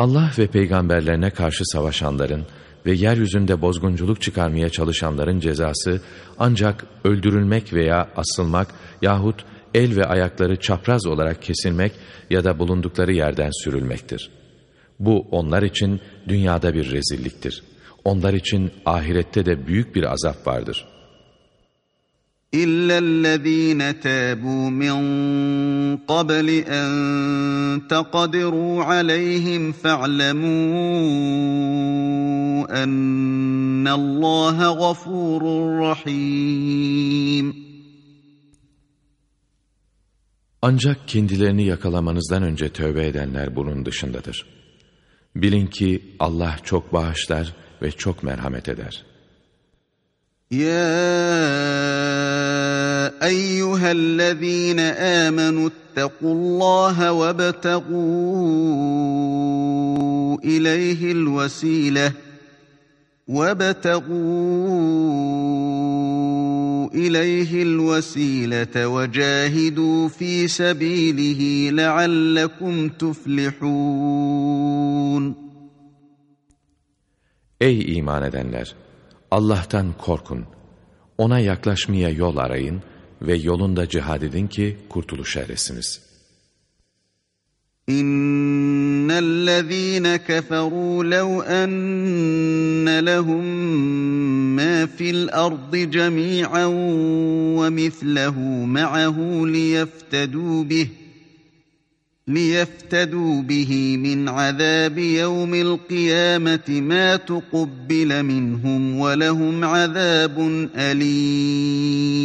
Allah ve peygamberlerine karşı savaşanların ve yeryüzünde bozgunculuk çıkarmaya çalışanların cezası ancak öldürülmek veya asılmak yahut el ve ayakları çapraz olarak kesilmek ya da bulundukları yerden sürülmektir. Bu onlar için dünyada bir rezilliktir. Onlar için ahirette de büyük bir azap vardır.'' إلا الذين تابوا من قبل أن تقدروا عليهم فاعلموا أن الله غفور رحيم Ancak kendilerini yakalamanızdan önce tövbe edenler bunun dışındadır. Bilin ki Allah çok bağışlar ve çok merhamet eder.'' يا ايها الذين امنوا اتقوا الله وابتغوا اليه الوسيله وابتغوا اليه الوسيله وجاهدوا في سبيله لعلكم تفلحون Ey iman edenler! Allah'tan korkun. Ona yaklaşmaya yol arayın ve yolunda cihad edin ki kurtuluş eresiniz. İnnellezîne keferû lev enne lehum mâ fil ardı cemî'en ve mislehu ma'ahu liyeftedû bih ليفتدوا به من عذاب يوم القيامة ما تقبل منهم ولهم عذاب أليم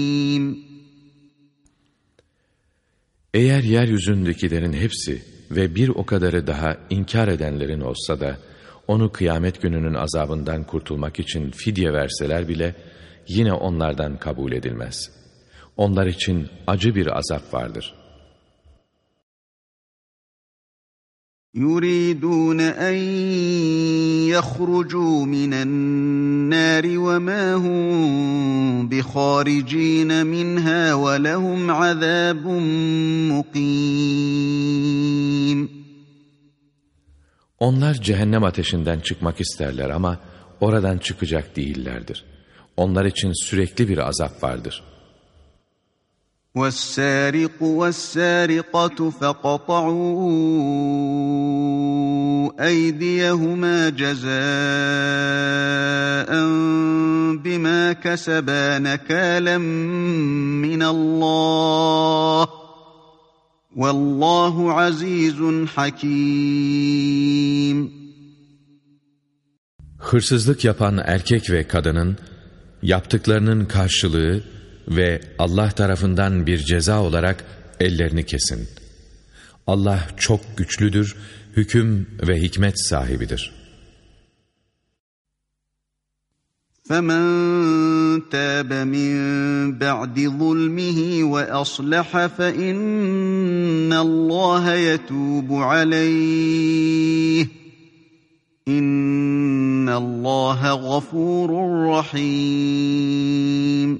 Eğer yeryüzündekilerin hepsi ve bir o kadarı daha inkar edenlerin olsa da, onu kıyamet gününün azabından kurtulmak için fidye verseler bile, yine onlardan kabul edilmez. Onlar için acı bir azap vardır.'' يريدون أن يخرجوا من النار وما هم بخارجين منها ولهم عذاب مقيم Onlar cehennem ateşinden çıkmak isterler ama oradan çıkacak değillerdir. Onlar için sürekli bir azap vardır.'' والسارق والسارقة فقطعوا أيديهما جزاء بما كسبا نكالا من الله والله عزيز حكيم. Hırsızlık yapan erkek ve kadının yaptıklarının karşılığı ve Allah tarafından bir ceza olarak ellerini kesin. Allah çok güçlüdür, hüküm ve hikmet sahibidir. فَمَنْ تَابَ مِنْ بَعْدِ ظُلْمِهِ وَأَصْلَحَ فَإِنَّ اللّٰهَ يَتُوبُ عَلَيْهِ إِنَّ اللّٰهَ غَفُورٌ رَحِيمٌ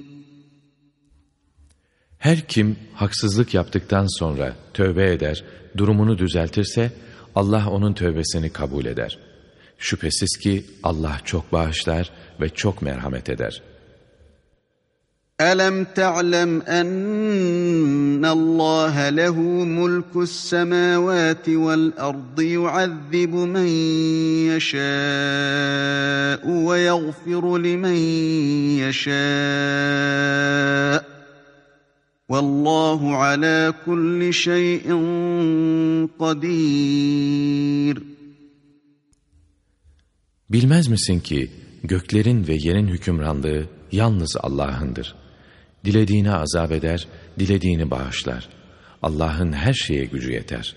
Her kim haksızlık yaptıktan sonra tövbe eder, durumunu düzeltirse Allah onun tövbesini kabul eder. Şüphesiz ki Allah çok bağışlar ve çok merhamet eder. أَلَمْ تَعْلَمْ أَنَّ اللّٰهَ لَهُ مُلْكُ السَّمَاوَاتِ وَالْأَرْضِ يُعَذِّبُ مَنْ يَشَاءُ وَيَغْفِرُ لِمَنْ يَشَاءُ Vallahu ala kulli şeyin kadir. Bilmez misin ki göklerin ve yerin hükümranlığı yalnız Allah'ındır. Dilediğini azap eder, dilediğini bağışlar. Allah'ın her şeye gücü yeter.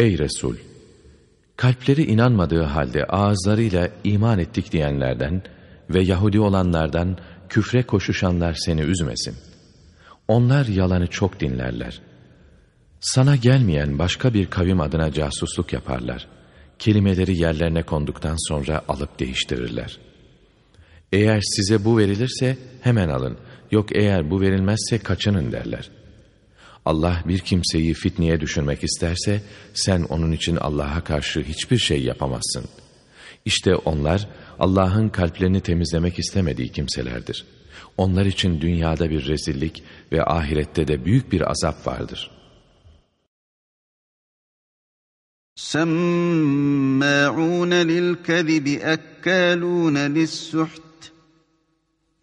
Ey Resul! Kalpleri inanmadığı halde ağızlarıyla iman ettik diyenlerden ve Yahudi olanlardan küfre koşuşanlar seni üzmesin. Onlar yalanı çok dinlerler. Sana gelmeyen başka bir kavim adına casusluk yaparlar. Kelimeleri yerlerine konduktan sonra alıp değiştirirler. Eğer size bu verilirse hemen alın. Yok eğer bu verilmezse kaçının derler. Allah bir kimseyi fitneye düşürmek isterse sen onun için Allah'a karşı hiçbir şey yapamazsın. İşte onlar Allah'ın kalplerini temizlemek istemediği kimselerdir. Onlar için dünyada bir rezillik ve ahirette de büyük bir azap vardır. سَمَّاعُونَ لِلْكَذِبِ أَكَّالُونَ لِلسُّحْتِ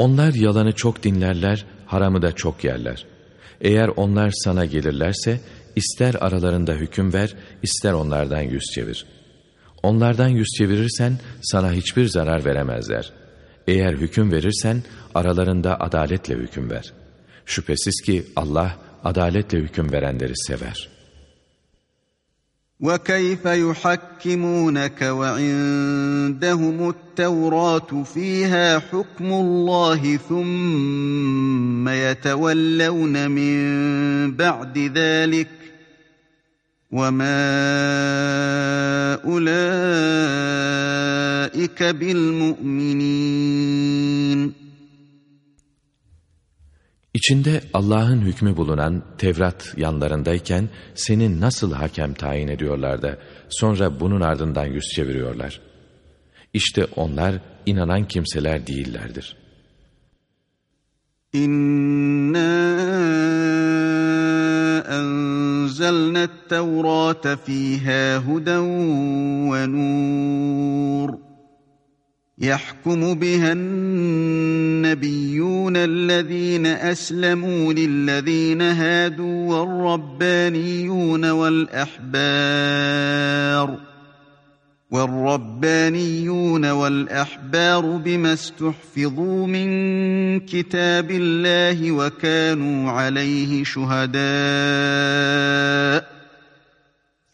Onlar yalanı çok dinlerler, haramı da çok yerler. Eğer onlar sana gelirlerse, İster aralarında hüküm ver, ister onlardan yüz çevir. Onlardan yüz çevirirsen sana hiçbir zarar veremezler. Eğer hüküm verirsen aralarında adaletle hüküm ver. Şüphesiz ki Allah adaletle hüküm verenleri sever.'' وكيف يحكمونك وعندهم التوراة فيها حكم الله ثم يتولون من بعد ذلك وَمَا أُولَٰئِكَ بِالْمُؤْمِنِينَ İçinde Allah'ın hükmü bulunan Tevrat yanlarındayken seni nasıl hakem tayin ediyorlar da sonra bunun ardından yüz çeviriyorlar. İşte onlar inanan kimseler değillerdir. İnna enzelne't-tevrate fîhâ huden ve nûr. يحكم بها النبيون الذين أسلموا للذين هادوا والربانيون والأحبار والربانيون والأحبار بما استحفظوا من كتاب الله وكانوا عليه شهداء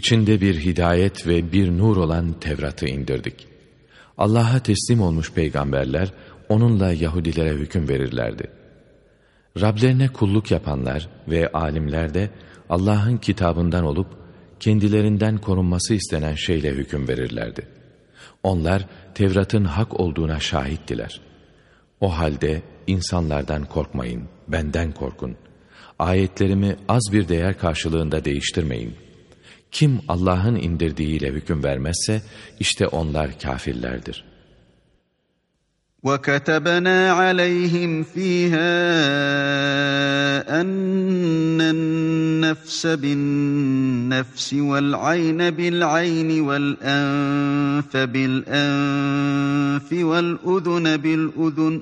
içinde bir hidayet ve bir nur olan Tevrat'ı indirdik. Allah'a teslim olmuş peygamberler onunla Yahudilere hüküm verirlerdi. Rablerine kulluk yapanlar ve alimler de Allah'ın kitabından olup kendilerinden korunması istenen şeyle hüküm verirlerdi. Onlar Tevrat'ın hak olduğuna şahittiler. O halde insanlardan korkmayın, benden korkun. Ayetlerimi az bir değer karşılığında değiştirmeyin.'' Kim Allah'ın indirdiğiyle hüküm vermezse işte onlar kafirlerdir. وَكَتَبْنَا عَلَيْهِمْ فِيهَا أَنَّ النَّفْسَ بِالنَّفْسِ وَالْعَيْنَ بِالْعَيْنِ وَالْأَنْفَ بِالْأَنْفِ وَالْأُذُنَ بِالْأُذُنِ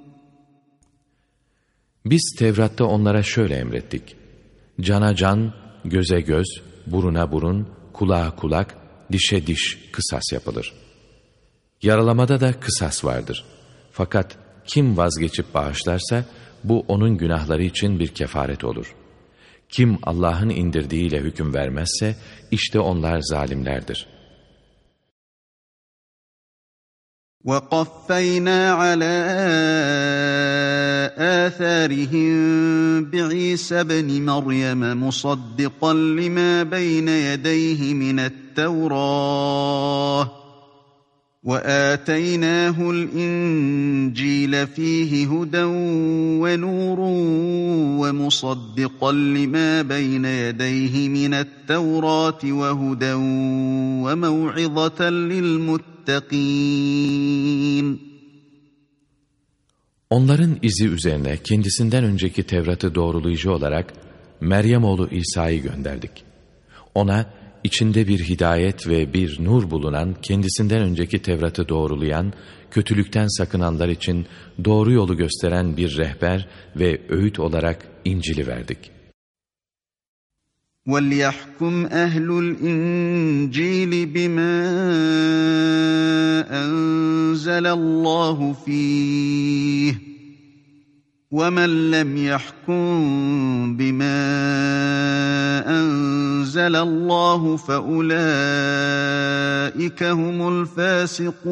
Biz Tevrat'ta onlara şöyle emrettik. Cana can, göze göz, buruna burun, kulağa kulak, dişe diş kısas yapılır. Yaralamada da kısas vardır. Fakat kim vazgeçip bağışlarsa bu onun günahları için bir kefaret olur. Kim Allah'ın indirdiğiyle hüküm vermezse işte onlar zalimlerdir.'' وقفينا على آثارهم بعيسى بن مريم مصدقا لما بين يديه من التوراه. واتيناه الانجيل فيه هدى ونور ومصدقا لما بين يديه من التوراه وهدى وموعظه للمتقين Onların izi üzerine kendisinden önceki Tevrat'ı doğrulayıcı olarak Meryem oğlu İsa'yı gönderdik. Ona içinde bir hidayet ve bir nur bulunan, kendisinden önceki Tevrat'ı doğrulayan, kötülükten sakınanlar için doğru yolu gösteren bir rehber ve öğüt olarak İncil'i verdik. وَلْيَحْكُمْ أَهْلُ الْإِنْجِيلِ بِمَا أَنْزَلَ اللّٰهُ فِيهِ وَمَنْ لَمْ يَحْكُمْ بِمَا أَنْزَلَ اللّٰهُ فَأُولَٰئِكَ هُمُ الْفَاسِقُونَ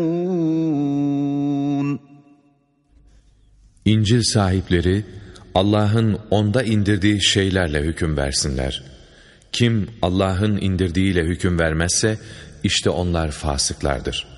İncil sahipleri Allah'ın onda indirdiği şeylerle hüküm versinler. Kim Allah'ın indirdiğiyle hüküm vermezse işte onlar fasıklardır.''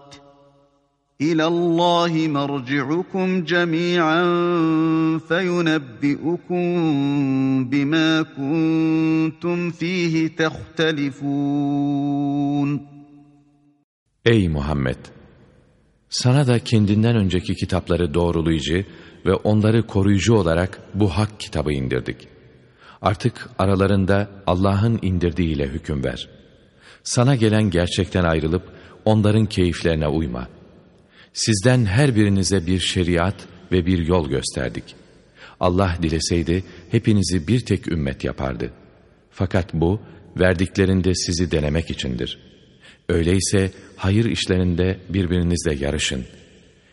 İlâ Allâhi merci'ukum cemî'an feyunebbi'ukum bimâ kuntum fîhi tehtelifûn. Ey Muhammed! Sana da kendinden önceki kitapları doğrulayıcı ve onları koruyucu olarak bu hak kitabı indirdik. Artık aralarında Allah'ın indirdiğiyle hüküm ver. Sana gelen gerçekten ayrılıp onların keyiflerine uyma.'' Sizden her birinize bir şeriat ve bir yol gösterdik. Allah dileseydi hepinizi bir tek ümmet yapardı. Fakat bu verdiklerinde sizi denemek içindir. Öyleyse hayır işlerinde birbirinizle yarışın.''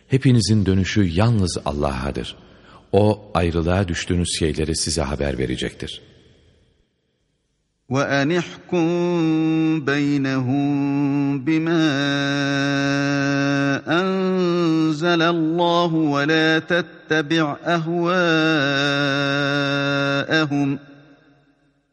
Hepinizin dönüşü yalnız Allah'adır. O ayrılığa düştüğünüz şeyleri size haber verecektir. وَاَنِحْكُمْ بَيْنَهُمْ بِمَا أَنْزَلَ اللّٰهُ وَلَا تَتَّبِعْ أَهْوَاءَهُمْ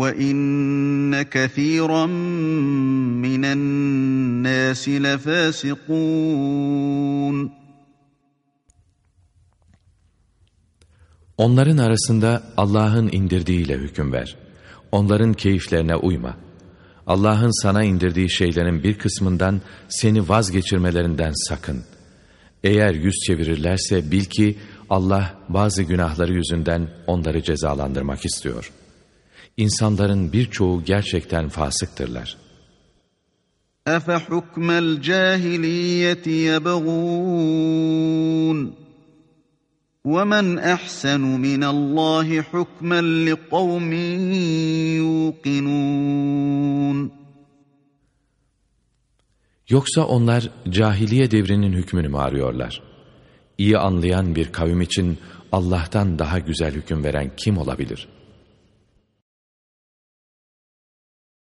وَإِنَّ كَثِيرًا مِنَ النَّاسِ لَفَاسِقُونَ Onların arasında Allah'ın indirdiğiyle hüküm ver. Onların keyiflerine uyma. Allah'ın sana indirdiği şeylerin bir kısmından seni vazgeçirmelerinden sakın. Eğer yüz çevirirlerse bil ki Allah bazı günahları yüzünden onları cezalandırmak istiyor.'' İnsanların birçoğu gerçekten fasıktırlar. أَفَحُكْمَ الْجَاهِلِيَّةِ يَبْغُونَ وَمَنْ أَحْسَنُ مِنَ اللّٰهِ حُكْمًا لِقَوْمٍ يُوقِنُونَ Yoksa onlar cahiliye devrinin hükmünü mü arıyorlar? İyi anlayan bir kavim için Allah'tan daha güzel hüküm veren kim olabilir?''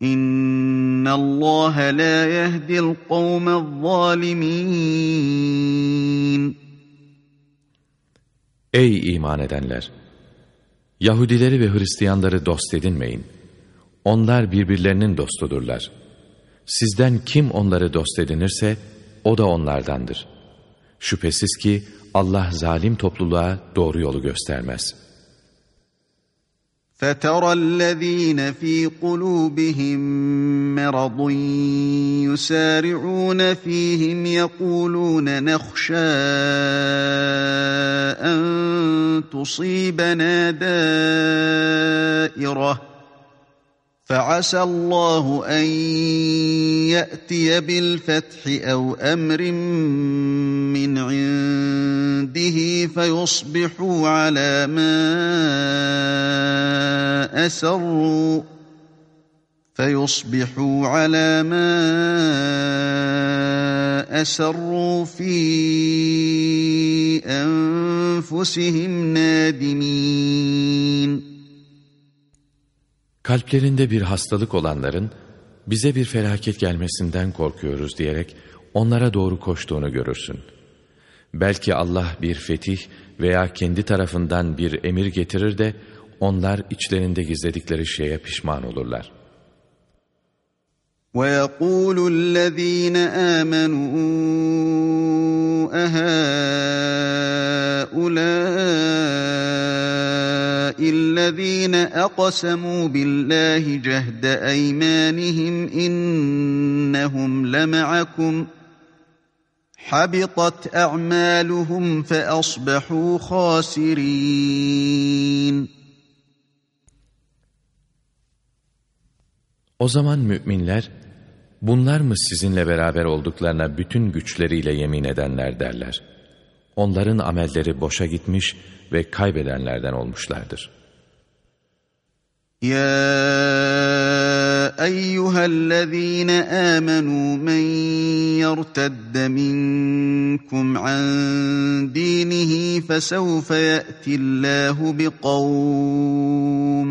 İnna Allah la yehdil kavmez zalimin. Ey iman edenler! Yahudileri ve Hristiyanları dost edinmeyin. Onlar birbirlerinin dostudurlar. Sizden kim onları dost edinirse o da onlardandır. Şüphesiz ki Allah zalim topluluğa doğru yolu göstermez.'' فترى الذين في قلوبهم مرض يسارعون فيهم يقولون نخشى أن تصيبنا دائرة فعسى الله أن يأتي بالفتح أو أمر من عنده فيصبحوا على ما أسروا فيصبحوا على ما أسروا في أنفسهم نادمين Kalplerinde bir hastalık olanların bize bir felaket gelmesinden korkuyoruz diyerek onlara doğru koştuğunu görürsün. Belki Allah bir fetih veya kendi tarafından bir emir getirir de onlar içlerinde gizledikleri şeye pişman olurlar. وَيَقُولُ الَّذ۪ينَ آمَنُوا أَهَٰؤُلَاءِ الذين أقسموا بالله جهد أيمانهم إنهم لمعكم حبطت أعمالهم فأصبحوا خاسرين O zaman müminler, bunlar mı sizinle beraber olduklarına bütün güçleriyle yemin edenler derler. Onların amelleri boşa gitmiş ve kaybedenlerden olmuşlardır. Ya eyyühellezîne âmenû men yertedde minkum an dînihi fesevfe ye'tillâhu biqavm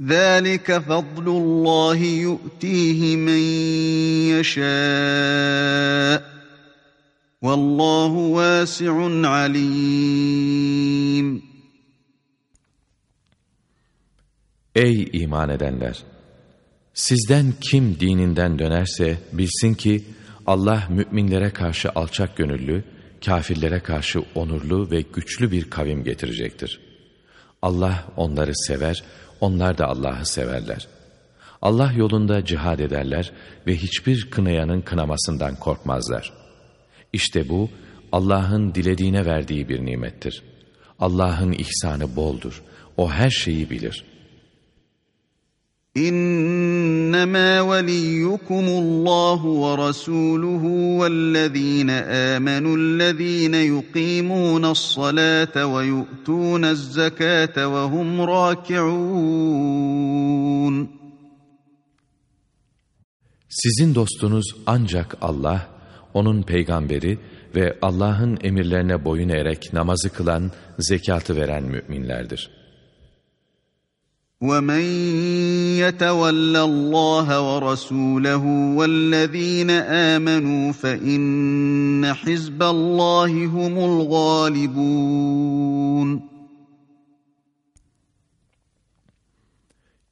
ذَٰلِكَ فَضْلُ اللّٰهِ يُؤْتِيهِ مَنْ يَشَاءُ وَاللّٰهُ وَاسِعٌ عَلِيمٌ Ey iman edenler! Sizden kim dininden dönerse bilsin ki Allah müminlere karşı alçak gönüllü, kafirlere karşı onurlu ve güçlü bir kavim getirecektir. Allah onları sever, onlar da Allah'ı severler. Allah yolunda cihad ederler ve hiçbir kınayanın kınamasından korkmazlar. İşte bu Allah'ın dilediğine verdiği bir nimettir. Allah'ın ihsanı boldur. O her şeyi bilir. İnnemâ veliyyukumullahu ve rasûluhu vellezîne âmenüllezîne yuqîmûne's-salâte ve yu'tûne'z-zekâte ve hum râki'ûn. Sizin dostunuz ancak Allah, O'nun peygamberi ve Allah'ın emirlerine boyun eğerek namazı kılan, zekatı veren müminlerdir.'' وَمَنْ يَتَوَلَّ اللّٰهَ وَرَسُولَهُ وَالَّذ۪ينَ آمَنُوا فَاِنَّ حِزْبَ اللّٰهِ هُمُ الْغَالِبُونَ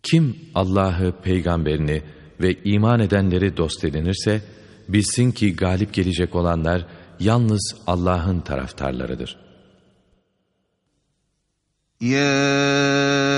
Kim Allah'ı, peygamberini ve iman edenleri dost edinirse, bilsin ki galip gelecek olanlar yalnız Allah'ın taraftarlarıdır.'' يا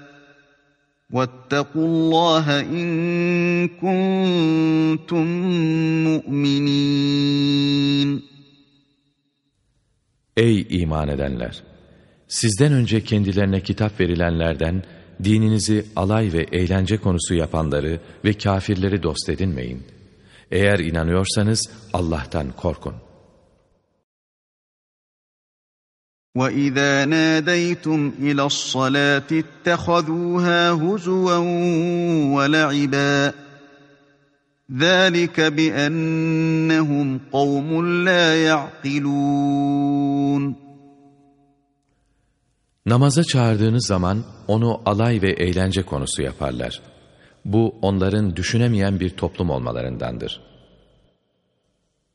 وَاتَّقُوا اللّٰهَ اِنْ كُنْتُمْ مُؤْمِنِينَ Ey iman edenler! Sizden önce kendilerine kitap verilenlerden dininizi alay ve eğlence konusu yapanları ve kafirleri dost edinmeyin. Eğer inanıyorsanız Allah'tan korkun. وَإِذَا نَادَيْتُمْ إِلَى الصَّلَاةِ اتَّخَذُوهَا هُزُوًا وَلَعِبًا ذَٰلِكَ بِأَنَّهُمْ قَوْمٌ لَا يَعْقِلُونَ Namaza çağırdığınız zaman onu alay ve eğlence konusu yaparlar. Bu onların düşünemeyen bir toplum olmalarındandır.''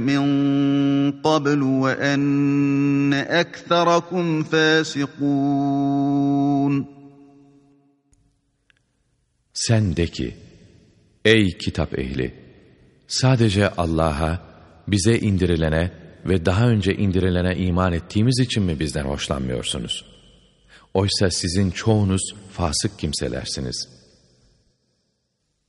من قبل وأن أكثركم فاسقون Sen de ki, ey kitap ehli! Sadece Allah'a, bize indirilene ve daha önce indirilene iman ettiğimiz için mi bizden hoşlanmıyorsunuz? Oysa sizin çoğunuz fasık kimselersiniz.''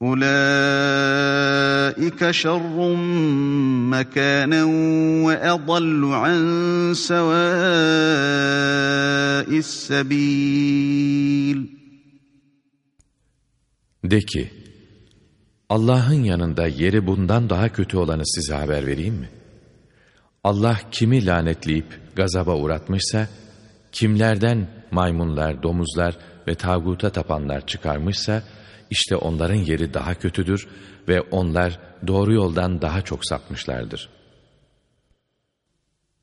Ulaika şerrun mekanen ve edallu an sevâis sebil. De ki, Allah'ın yanında yeri bundan daha kötü olanı size haber vereyim mi? Allah kimi lanetleyip gazaba uğratmışsa, kimlerden maymunlar, domuzlar ve tağuta tapanlar çıkarmışsa, işte onların yeri daha kötüdür ve onlar doğru yoldan daha çok sapmışlardır.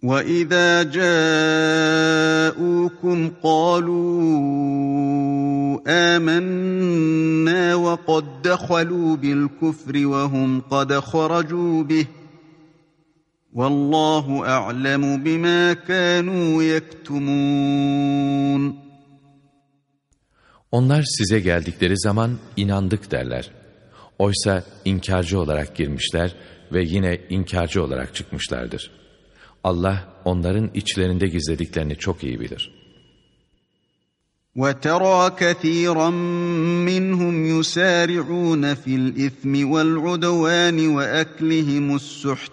وَإِذَا جَاءُوكُمْ قَالُوا آمَنَّا وَقَدْ دَخَلُوا بِالْكُفْرِ وَهُمْ قَدْ خَرَجُوا بِهِ وَاللّٰهُ أَعْلَمُ بِمَا كَانُوا يَكْتُمُونَ onlar size geldikleri zaman inandık derler. Oysa inkarcı olarak girmişler ve yine inkarcı olarak çıkmışlardır. Allah onların içlerinde gizlediklerini çok iyi bilir. وَتَرَى كَثِيرًا مِّنْهُمْ يُسَارِعُونَ فِي الْإِثْمِ وَالْعُدْوَانِ وَأَكْلِهِمُ السُّحْتِ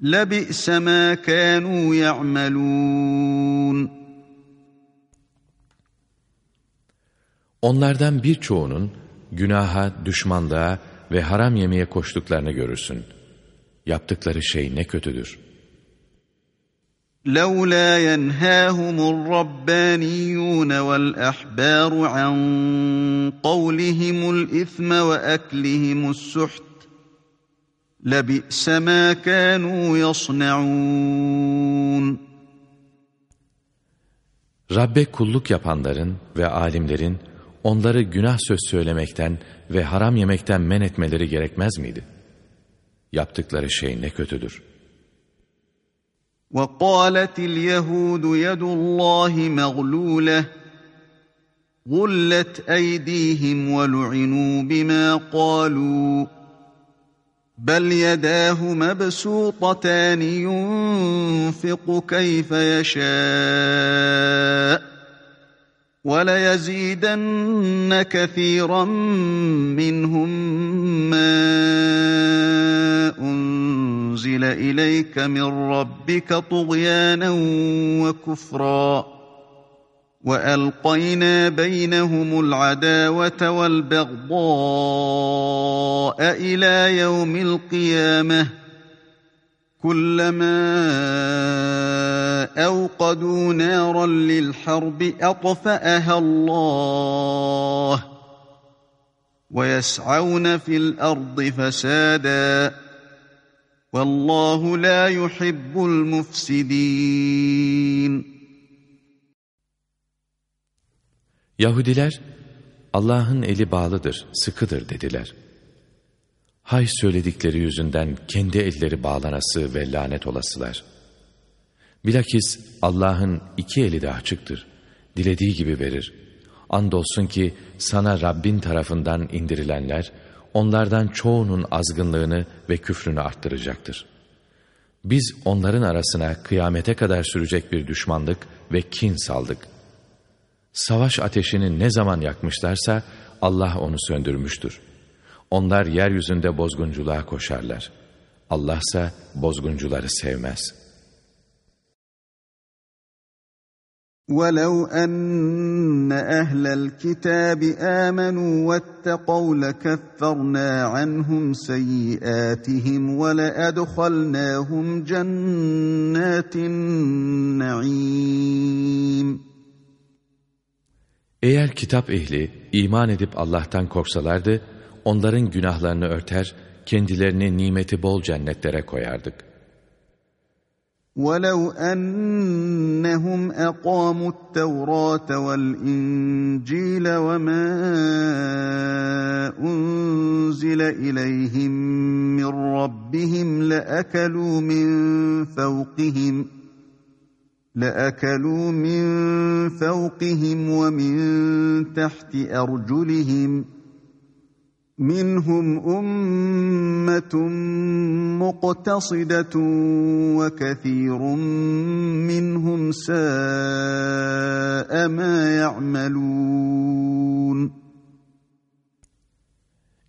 لَبِئْسَ مَا كَانُوا يَعْمَلُونَ Onlardan birçoğunun günaha, düşmanlığa ve haram yemeye koştuklarını görürsün. Yaptıkları şey ne kötüdür. لولا ينهاهم الربانيون والأحبار عن قولهم الإثم وأكلهم السحت لبئس ما كانوا يصنعون Rabbe kulluk yapanların ve alimlerin onları günah söz söylemekten ve haram yemekten men etmeleri gerekmez miydi? Yaptıkları şey ne kötüdür. وَقَالَتِ الْيَهُودُ يَدُ اللّٰهِ مَغْلُولَةٌ غُلَّتْ أَيْدِيهِمْ وَلُعِنُوا بِمَا قَالُوا بَلْ يَدَاهُ مَبْسُوطَتَانِ يُنْفِقُ كَيْفَ يَشَاءُ وَلَيَزِيدَنَّ كَثِيرًا مِّنْهُم مَّا أُنزِلَ إِلَيْكَ مِن رَّبِّكَ طُغْيَانًا وَكُفْرًا وَأَلْقَيْنَا بَيْنَهُمُ الْعَدَاوَةَ وَالْبَغْضَاءَ إِلَىٰ يَوْمِ الْقِيَامَةِ كُلَّمَا أوقدوا نارا للحرب أطفأها الله ويسعون في الأرض فسادا والله لا يحب المفسدين Yahudiler Allah'ın eli bağlıdır, sıkıdır dediler. Hay söyledikleri yüzünden kendi elleri bağlanası ve lanet olasılar.'' Bilakis Allah'ın iki eli de açıktır. Dilediği gibi verir. Andolsun ki sana Rabbin tarafından indirilenler, onlardan çoğunun azgınlığını ve küfrünü arttıracaktır. Biz onların arasına kıyamete kadar sürecek bir düşmanlık ve kin saldık. Savaş ateşini ne zaman yakmışlarsa Allah onu söndürmüştür. Onlar yeryüzünde bozgunculuğa koşarlar. Allah ise bozguncuları sevmez.'' ولو أن أهل الكتاب آمنوا واتقوا لكفرنا عنهم سيئاتهم ولأدخلناهم جنات النعيم Eğer kitap ehli iman edip Allah'tan korksalardı, onların günahlarını örter, kendilerini nimeti bol cennetlere koyardık. ولو أنهم أقاموا التوراة والإنجيل وما أنزل إليهم من ربهم لأكلوا من فوقهم لأكلوا من فوقهم ومن تحت أرجلهم ۖ منهم أمة مقتصدة وكثير منهم ساء ما يعملون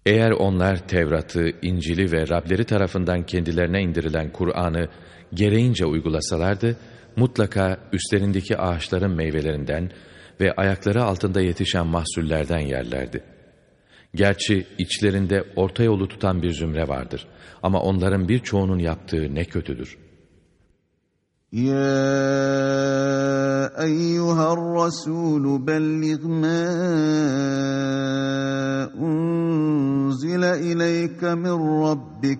Eğer onlar Tevrat'ı, İncil'i ve Rableri tarafından kendilerine indirilen Kur'an'ı gereğince uygulasalardı, mutlaka üstlerindeki ağaçların meyvelerinden ve ayakları altında yetişen mahsullerden yerlerdi. Gerçi içlerinde orta yolu tutan bir zümre vardır. Ama onların birçoğunun yaptığı ne kötüdür. Ya eyyuhar rasul bellig ma unzile ileyke min rabbik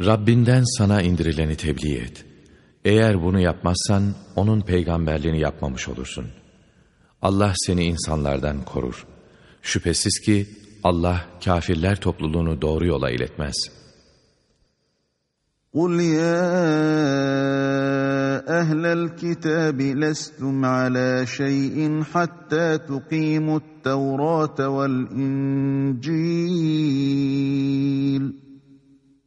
Rabbinden sana indirileni tebliğ et. Eğer bunu yapmazsan onun peygamberliğini yapmamış olursun. Allah seni insanlardan korur. Şüphesiz ki Allah kafirler topluluğunu doğru yola iletmez. قُلْ يَا أَهْلَ الْكِتَابِ لَسْتُمْ عَلَى شَيْءٍ حَتَّى تُقِيمُوا التَّوْرَاةَ وَالْإِنْجِيلَ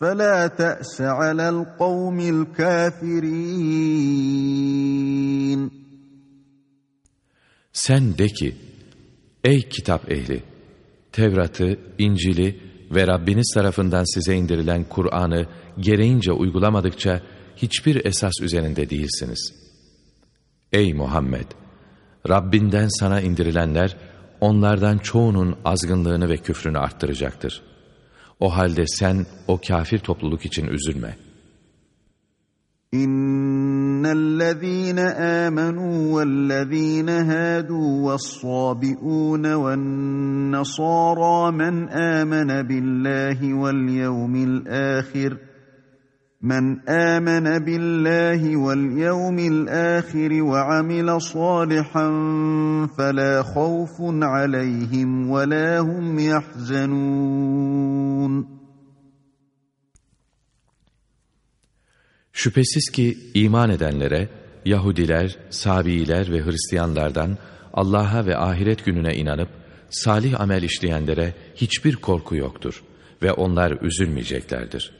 فَلَا تَأْسَ عَلَى الْقَوْمِ الْكَافِرِينَ Sen de ki, ey kitap ehli, Tevrat'ı, İncil'i ve Rabbiniz tarafından size indirilen Kur'an'ı gereğince uygulamadıkça hiçbir esas üzerinde değilsiniz. Ey Muhammed! Rabbinden sana indirilenler, onlardan çoğunun azgınlığını ve küfrünü arttıracaktır.'' O halde sen o kafir topluluk için üzülme. İnnellezîne âmenû vellezîne hâdû vessâbiûne vennasârâ men âmene billâhi vel yevmil âhir. من آمن بالله واليوم الآخر وعمل صالحا فلا خوف عليهم ولا هم يحزنون Şüphesiz ki iman edenlere Yahudiler, Sabiiler ve Hristiyanlardan Allah'a ve ahiret gününe inanıp salih amel işleyenlere hiçbir korku yoktur ve onlar üzülmeyeceklerdir.''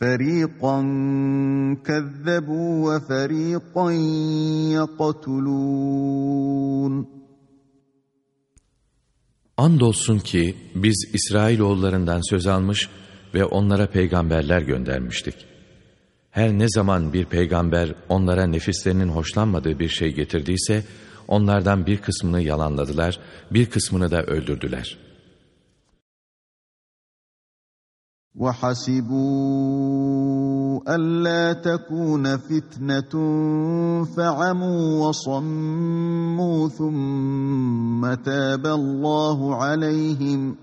فَر۪يقًا كَذَّبُوا وَفَر۪يقًا يَقَتُلُونَ Andolsun ki biz İsrailoğullarından söz almış ve onlara peygamberler göndermiştik. Her ne zaman bir peygamber onlara nefislerinin hoşlanmadığı bir şey getirdiyse, onlardan bir kısmını yalanladılar, bir kısmını da öldürdüler.'' وحسبوا ألا تكون فتنة فعموا وصموا ثم تاب الله عليهم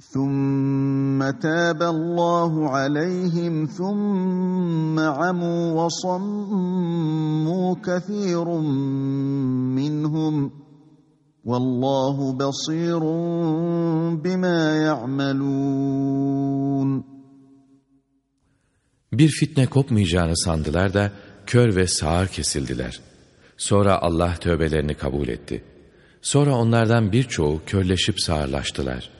ثم تاب الله عليهم ثم عموا وصموا كثير منهم Vallahu basirun bima ya'malun. Bir fitne kopmayacağını sandılar da kör ve sağır kesildiler. Sonra Allah tövbelerini kabul etti. Sonra onlardan birçoğu körleşip sağırlaştılar.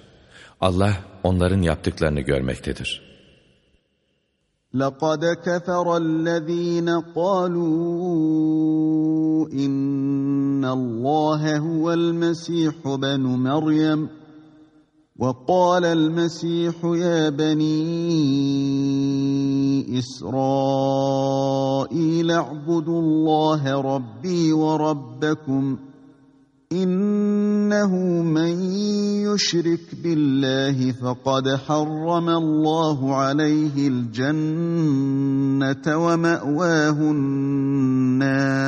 Allah onların yaptıklarını görmektedir. لَقَدْ كَفَرَ الَّذ۪ينَ قَالُوا إِنَّ اللّٰهَ هُوَ الْمَسِيحُ بَنُ مَرْيَمَ وَقَالَ الْمَسِيحُ يَا بَنِي إِسْرَائِيلَ اعْبُدُوا اللّٰهَ رَبِّي وَرَبَّكُمْ إنه من يشرك بالله فقد حرم الله عليه الجنة ومأواه النار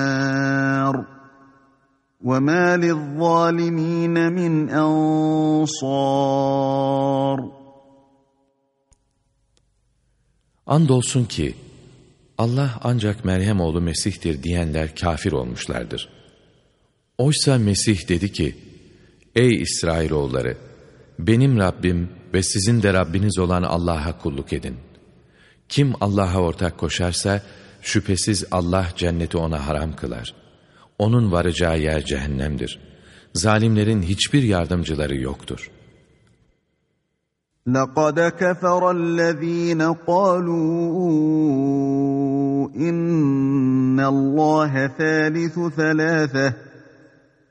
وما للظالمين من أنصار Andolsun ki Allah ancak Meryem oğlu Mesih'tir diyenler kafir olmuşlardır. Oysa Mesih dedi ki, Ey İsrailoğulları! Benim Rabbim ve sizin de Rabbiniz olan Allah'a kulluk edin. Kim Allah'a ortak koşarsa, şüphesiz Allah cenneti ona haram kılar. Onun varacağı yer cehennemdir. Zalimlerin hiçbir yardımcıları yoktur. لَقَدْ كَفَرَ الَّذ۪ينَ قَالُوا اِنَّ اللّٰهَ ثَالِثُ ثَلَاثَةٍ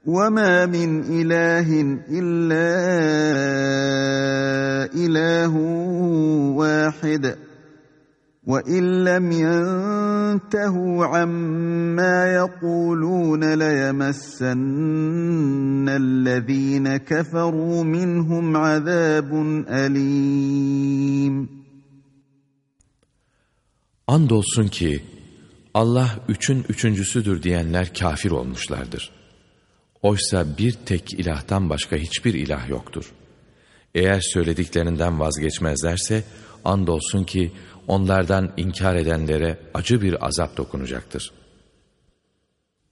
وَمَا مِنْ إِلَٰهٍ إِلَّا إِلَٰهٌ وَاحِدٌ وَإِنْ لَمْ يَنْتَهُوا عَمَّا يَقُولُونَ لَيَمَسَّنَّ الَّذ۪ينَ كَفَرُوا مِنْهُمْ عَذَابٌ أَلِيمٌ Andolsun ki Allah üçün üçüncüsüdür diyenler kafir olmuşlardır. Oysa bir tek ilahtan başka hiçbir ilah yoktur. Eğer söylediklerinden vazgeçmezlerse andolsun ki onlardan inkar edenlere acı bir azap dokunacaktır.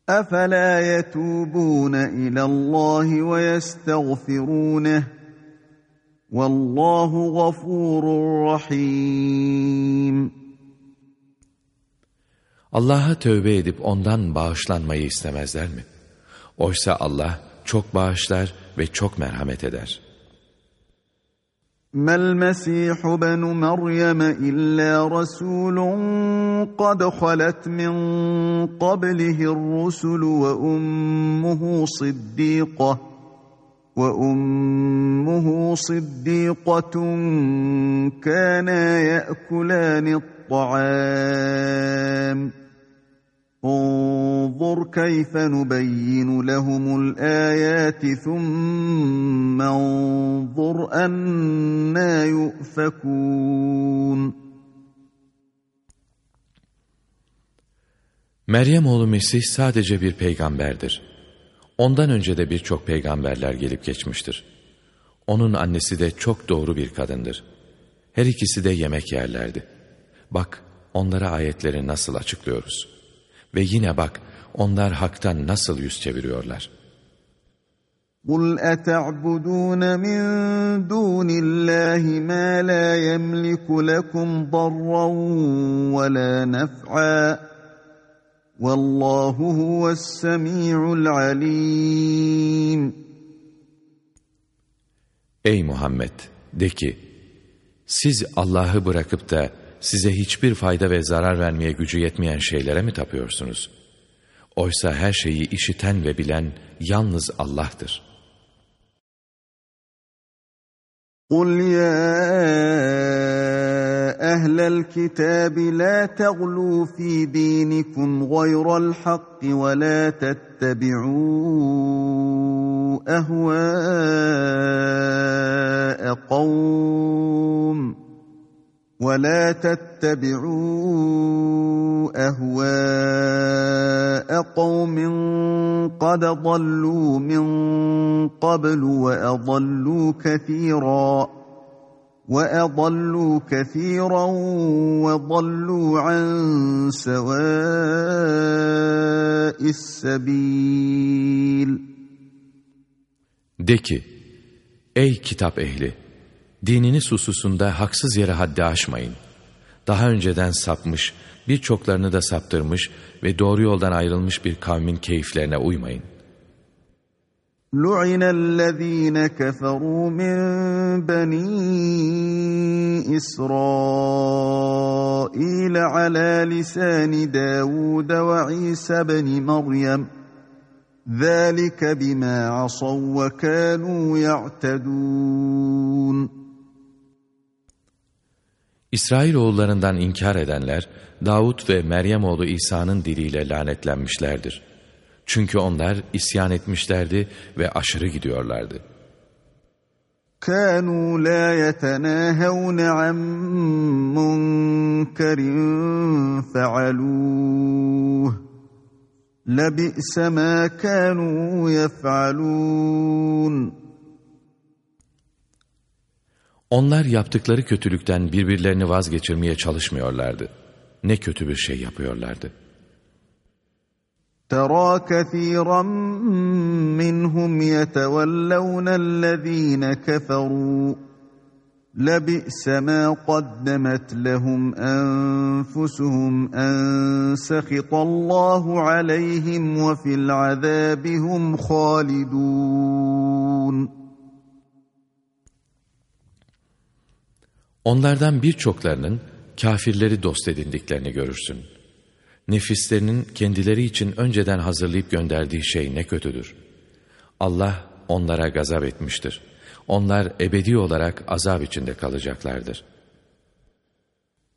أَفَلَا يَتُوبُونَ إِلَى اللّٰهِ وَيَسْتَغْفِرُونَهِ وَاللّٰهُ غَفُورٌ رَحِيمٌ Allah'a tövbe edip ondan bağışlanmayı istemezler mi? Oysa Allah çok bağışlar ve çok merhamet eder. ما المسيح بن مريم إلا رسول قد خلت من قبله الرسل وأمه صديقة وأمه صديقة كانا يأكلان الطعام انظر كيف نبين لهم الآيات ثم انظر أنا يؤفكون Meryem oğlu Mesih sadece bir peygamberdir. Ondan önce de birçok peygamberler gelip geçmiştir. Onun annesi de çok doğru bir kadındır. Her ikisi de yemek yerlerdi. Bak onlara ayetleri nasıl açıklıyoruz.'' Ve yine bak onlar haktan nasıl yüz çeviriyorlar. قُلْ أَتَعْبُدُونَ مِنْ دُونِ اللّٰهِ مَا لَا يَمْلِكُ لَكُمْ ضَرًّا وَلَا نَفْعًا وَاللّٰهُ هُوَ السَّمِيعُ الْعَلِيمُ Ey Muhammed! De ki, siz Allah'ı bırakıp da size hiçbir fayda ve zarar vermeye gücü yetmeyen şeylere mi tapıyorsunuz? Oysa her şeyi işiten ve bilen yalnız Allah'tır. قُلْ يَا أَهْلَ الْكِتَابِ لَا تَغْلُوا فِي دِينِكُمْ غَيْرَ الْحَقِّ وَلَا تَتَّبِعُوا أَهْوَاءَ قَوْمٍ ولا تتبعوا اهواء قوم قد ضلوا من قبل واضلوا كثيرا واضلوا كثيرا وضلوا عن سواء السبيل De ki, ey kitap! dininiz hususunda haksız yere haddi aşmayın. Daha önceden sapmış, birçoklarını da saptırmış ve doğru yoldan ayrılmış bir kavmin keyiflerine uymayın. لُعِنَ الَّذ۪ينَ كَفَرُوا مِنْ بَن۪ي إِسْرَائِيلَ عَلَى لِسَانِ دَاوُودَ وَعِيسَى بَنِ مَرْيَمَ ذَٰلِكَ بِمَا عَصَوْا وَكَانُوا يَعْتَدُونَ İsrailoğullarından inkar edenler, Davut ve Meryem oğlu İsa'nın diliyle lanetlenmişlerdir. Çünkü onlar isyan etmişlerdi ve aşırı gidiyorlardı. كانوا لا يتناهون عن منكر فعلوه لبئس ما كانوا يفعلون Onlar yaptıkları kötülükten birbirlerini vazgeçirmeye çalışmıyorlardı. Ne kötü bir şey yapıyorlardı. ترى كثيرا منهم يتولون الذين كفروا لبئس ما قدمت لهم أنفسهم أن سخط الله عليهم وفي العذاب هم خالدون Onlardan birçoklarının kafirleri dost edindiklerini görürsün. Nefislerinin kendileri için önceden hazırlayıp gönderdiği şey ne kötüdür. Allah onlara gazap etmiştir. Onlar ebedi olarak azap içinde kalacaklardır.''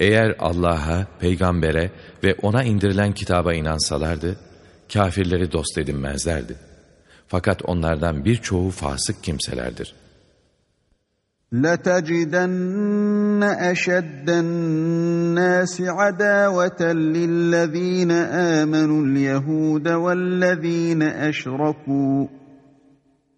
Eğer Allah'a, peygambere ve ona indirilen kitaba inansalardı, kafirleri dost edinmezlerdi. Fakat onlardan birçoğu fasık kimselerdir. لَتَجِدَنَّ أَشَدَّ النَّاسِ عَدَاوَةً لِلَّذ۪ينَ آمَنُوا الْيَهُودَ وَالَّذ۪ينَ أَشْرَكُوا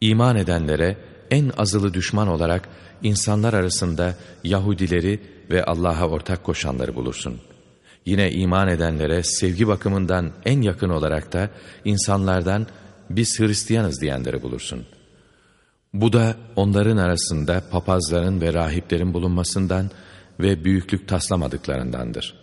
İman edenlere en azılı düşman olarak insanlar arasında Yahudileri ve Allah'a ortak koşanları bulursun. Yine iman edenlere sevgi bakımından en yakın olarak da insanlardan biz Hristiyanız diyenleri bulursun. Bu da onların arasında papazların ve rahiplerin bulunmasından ve büyüklük taslamadıklarındandır.''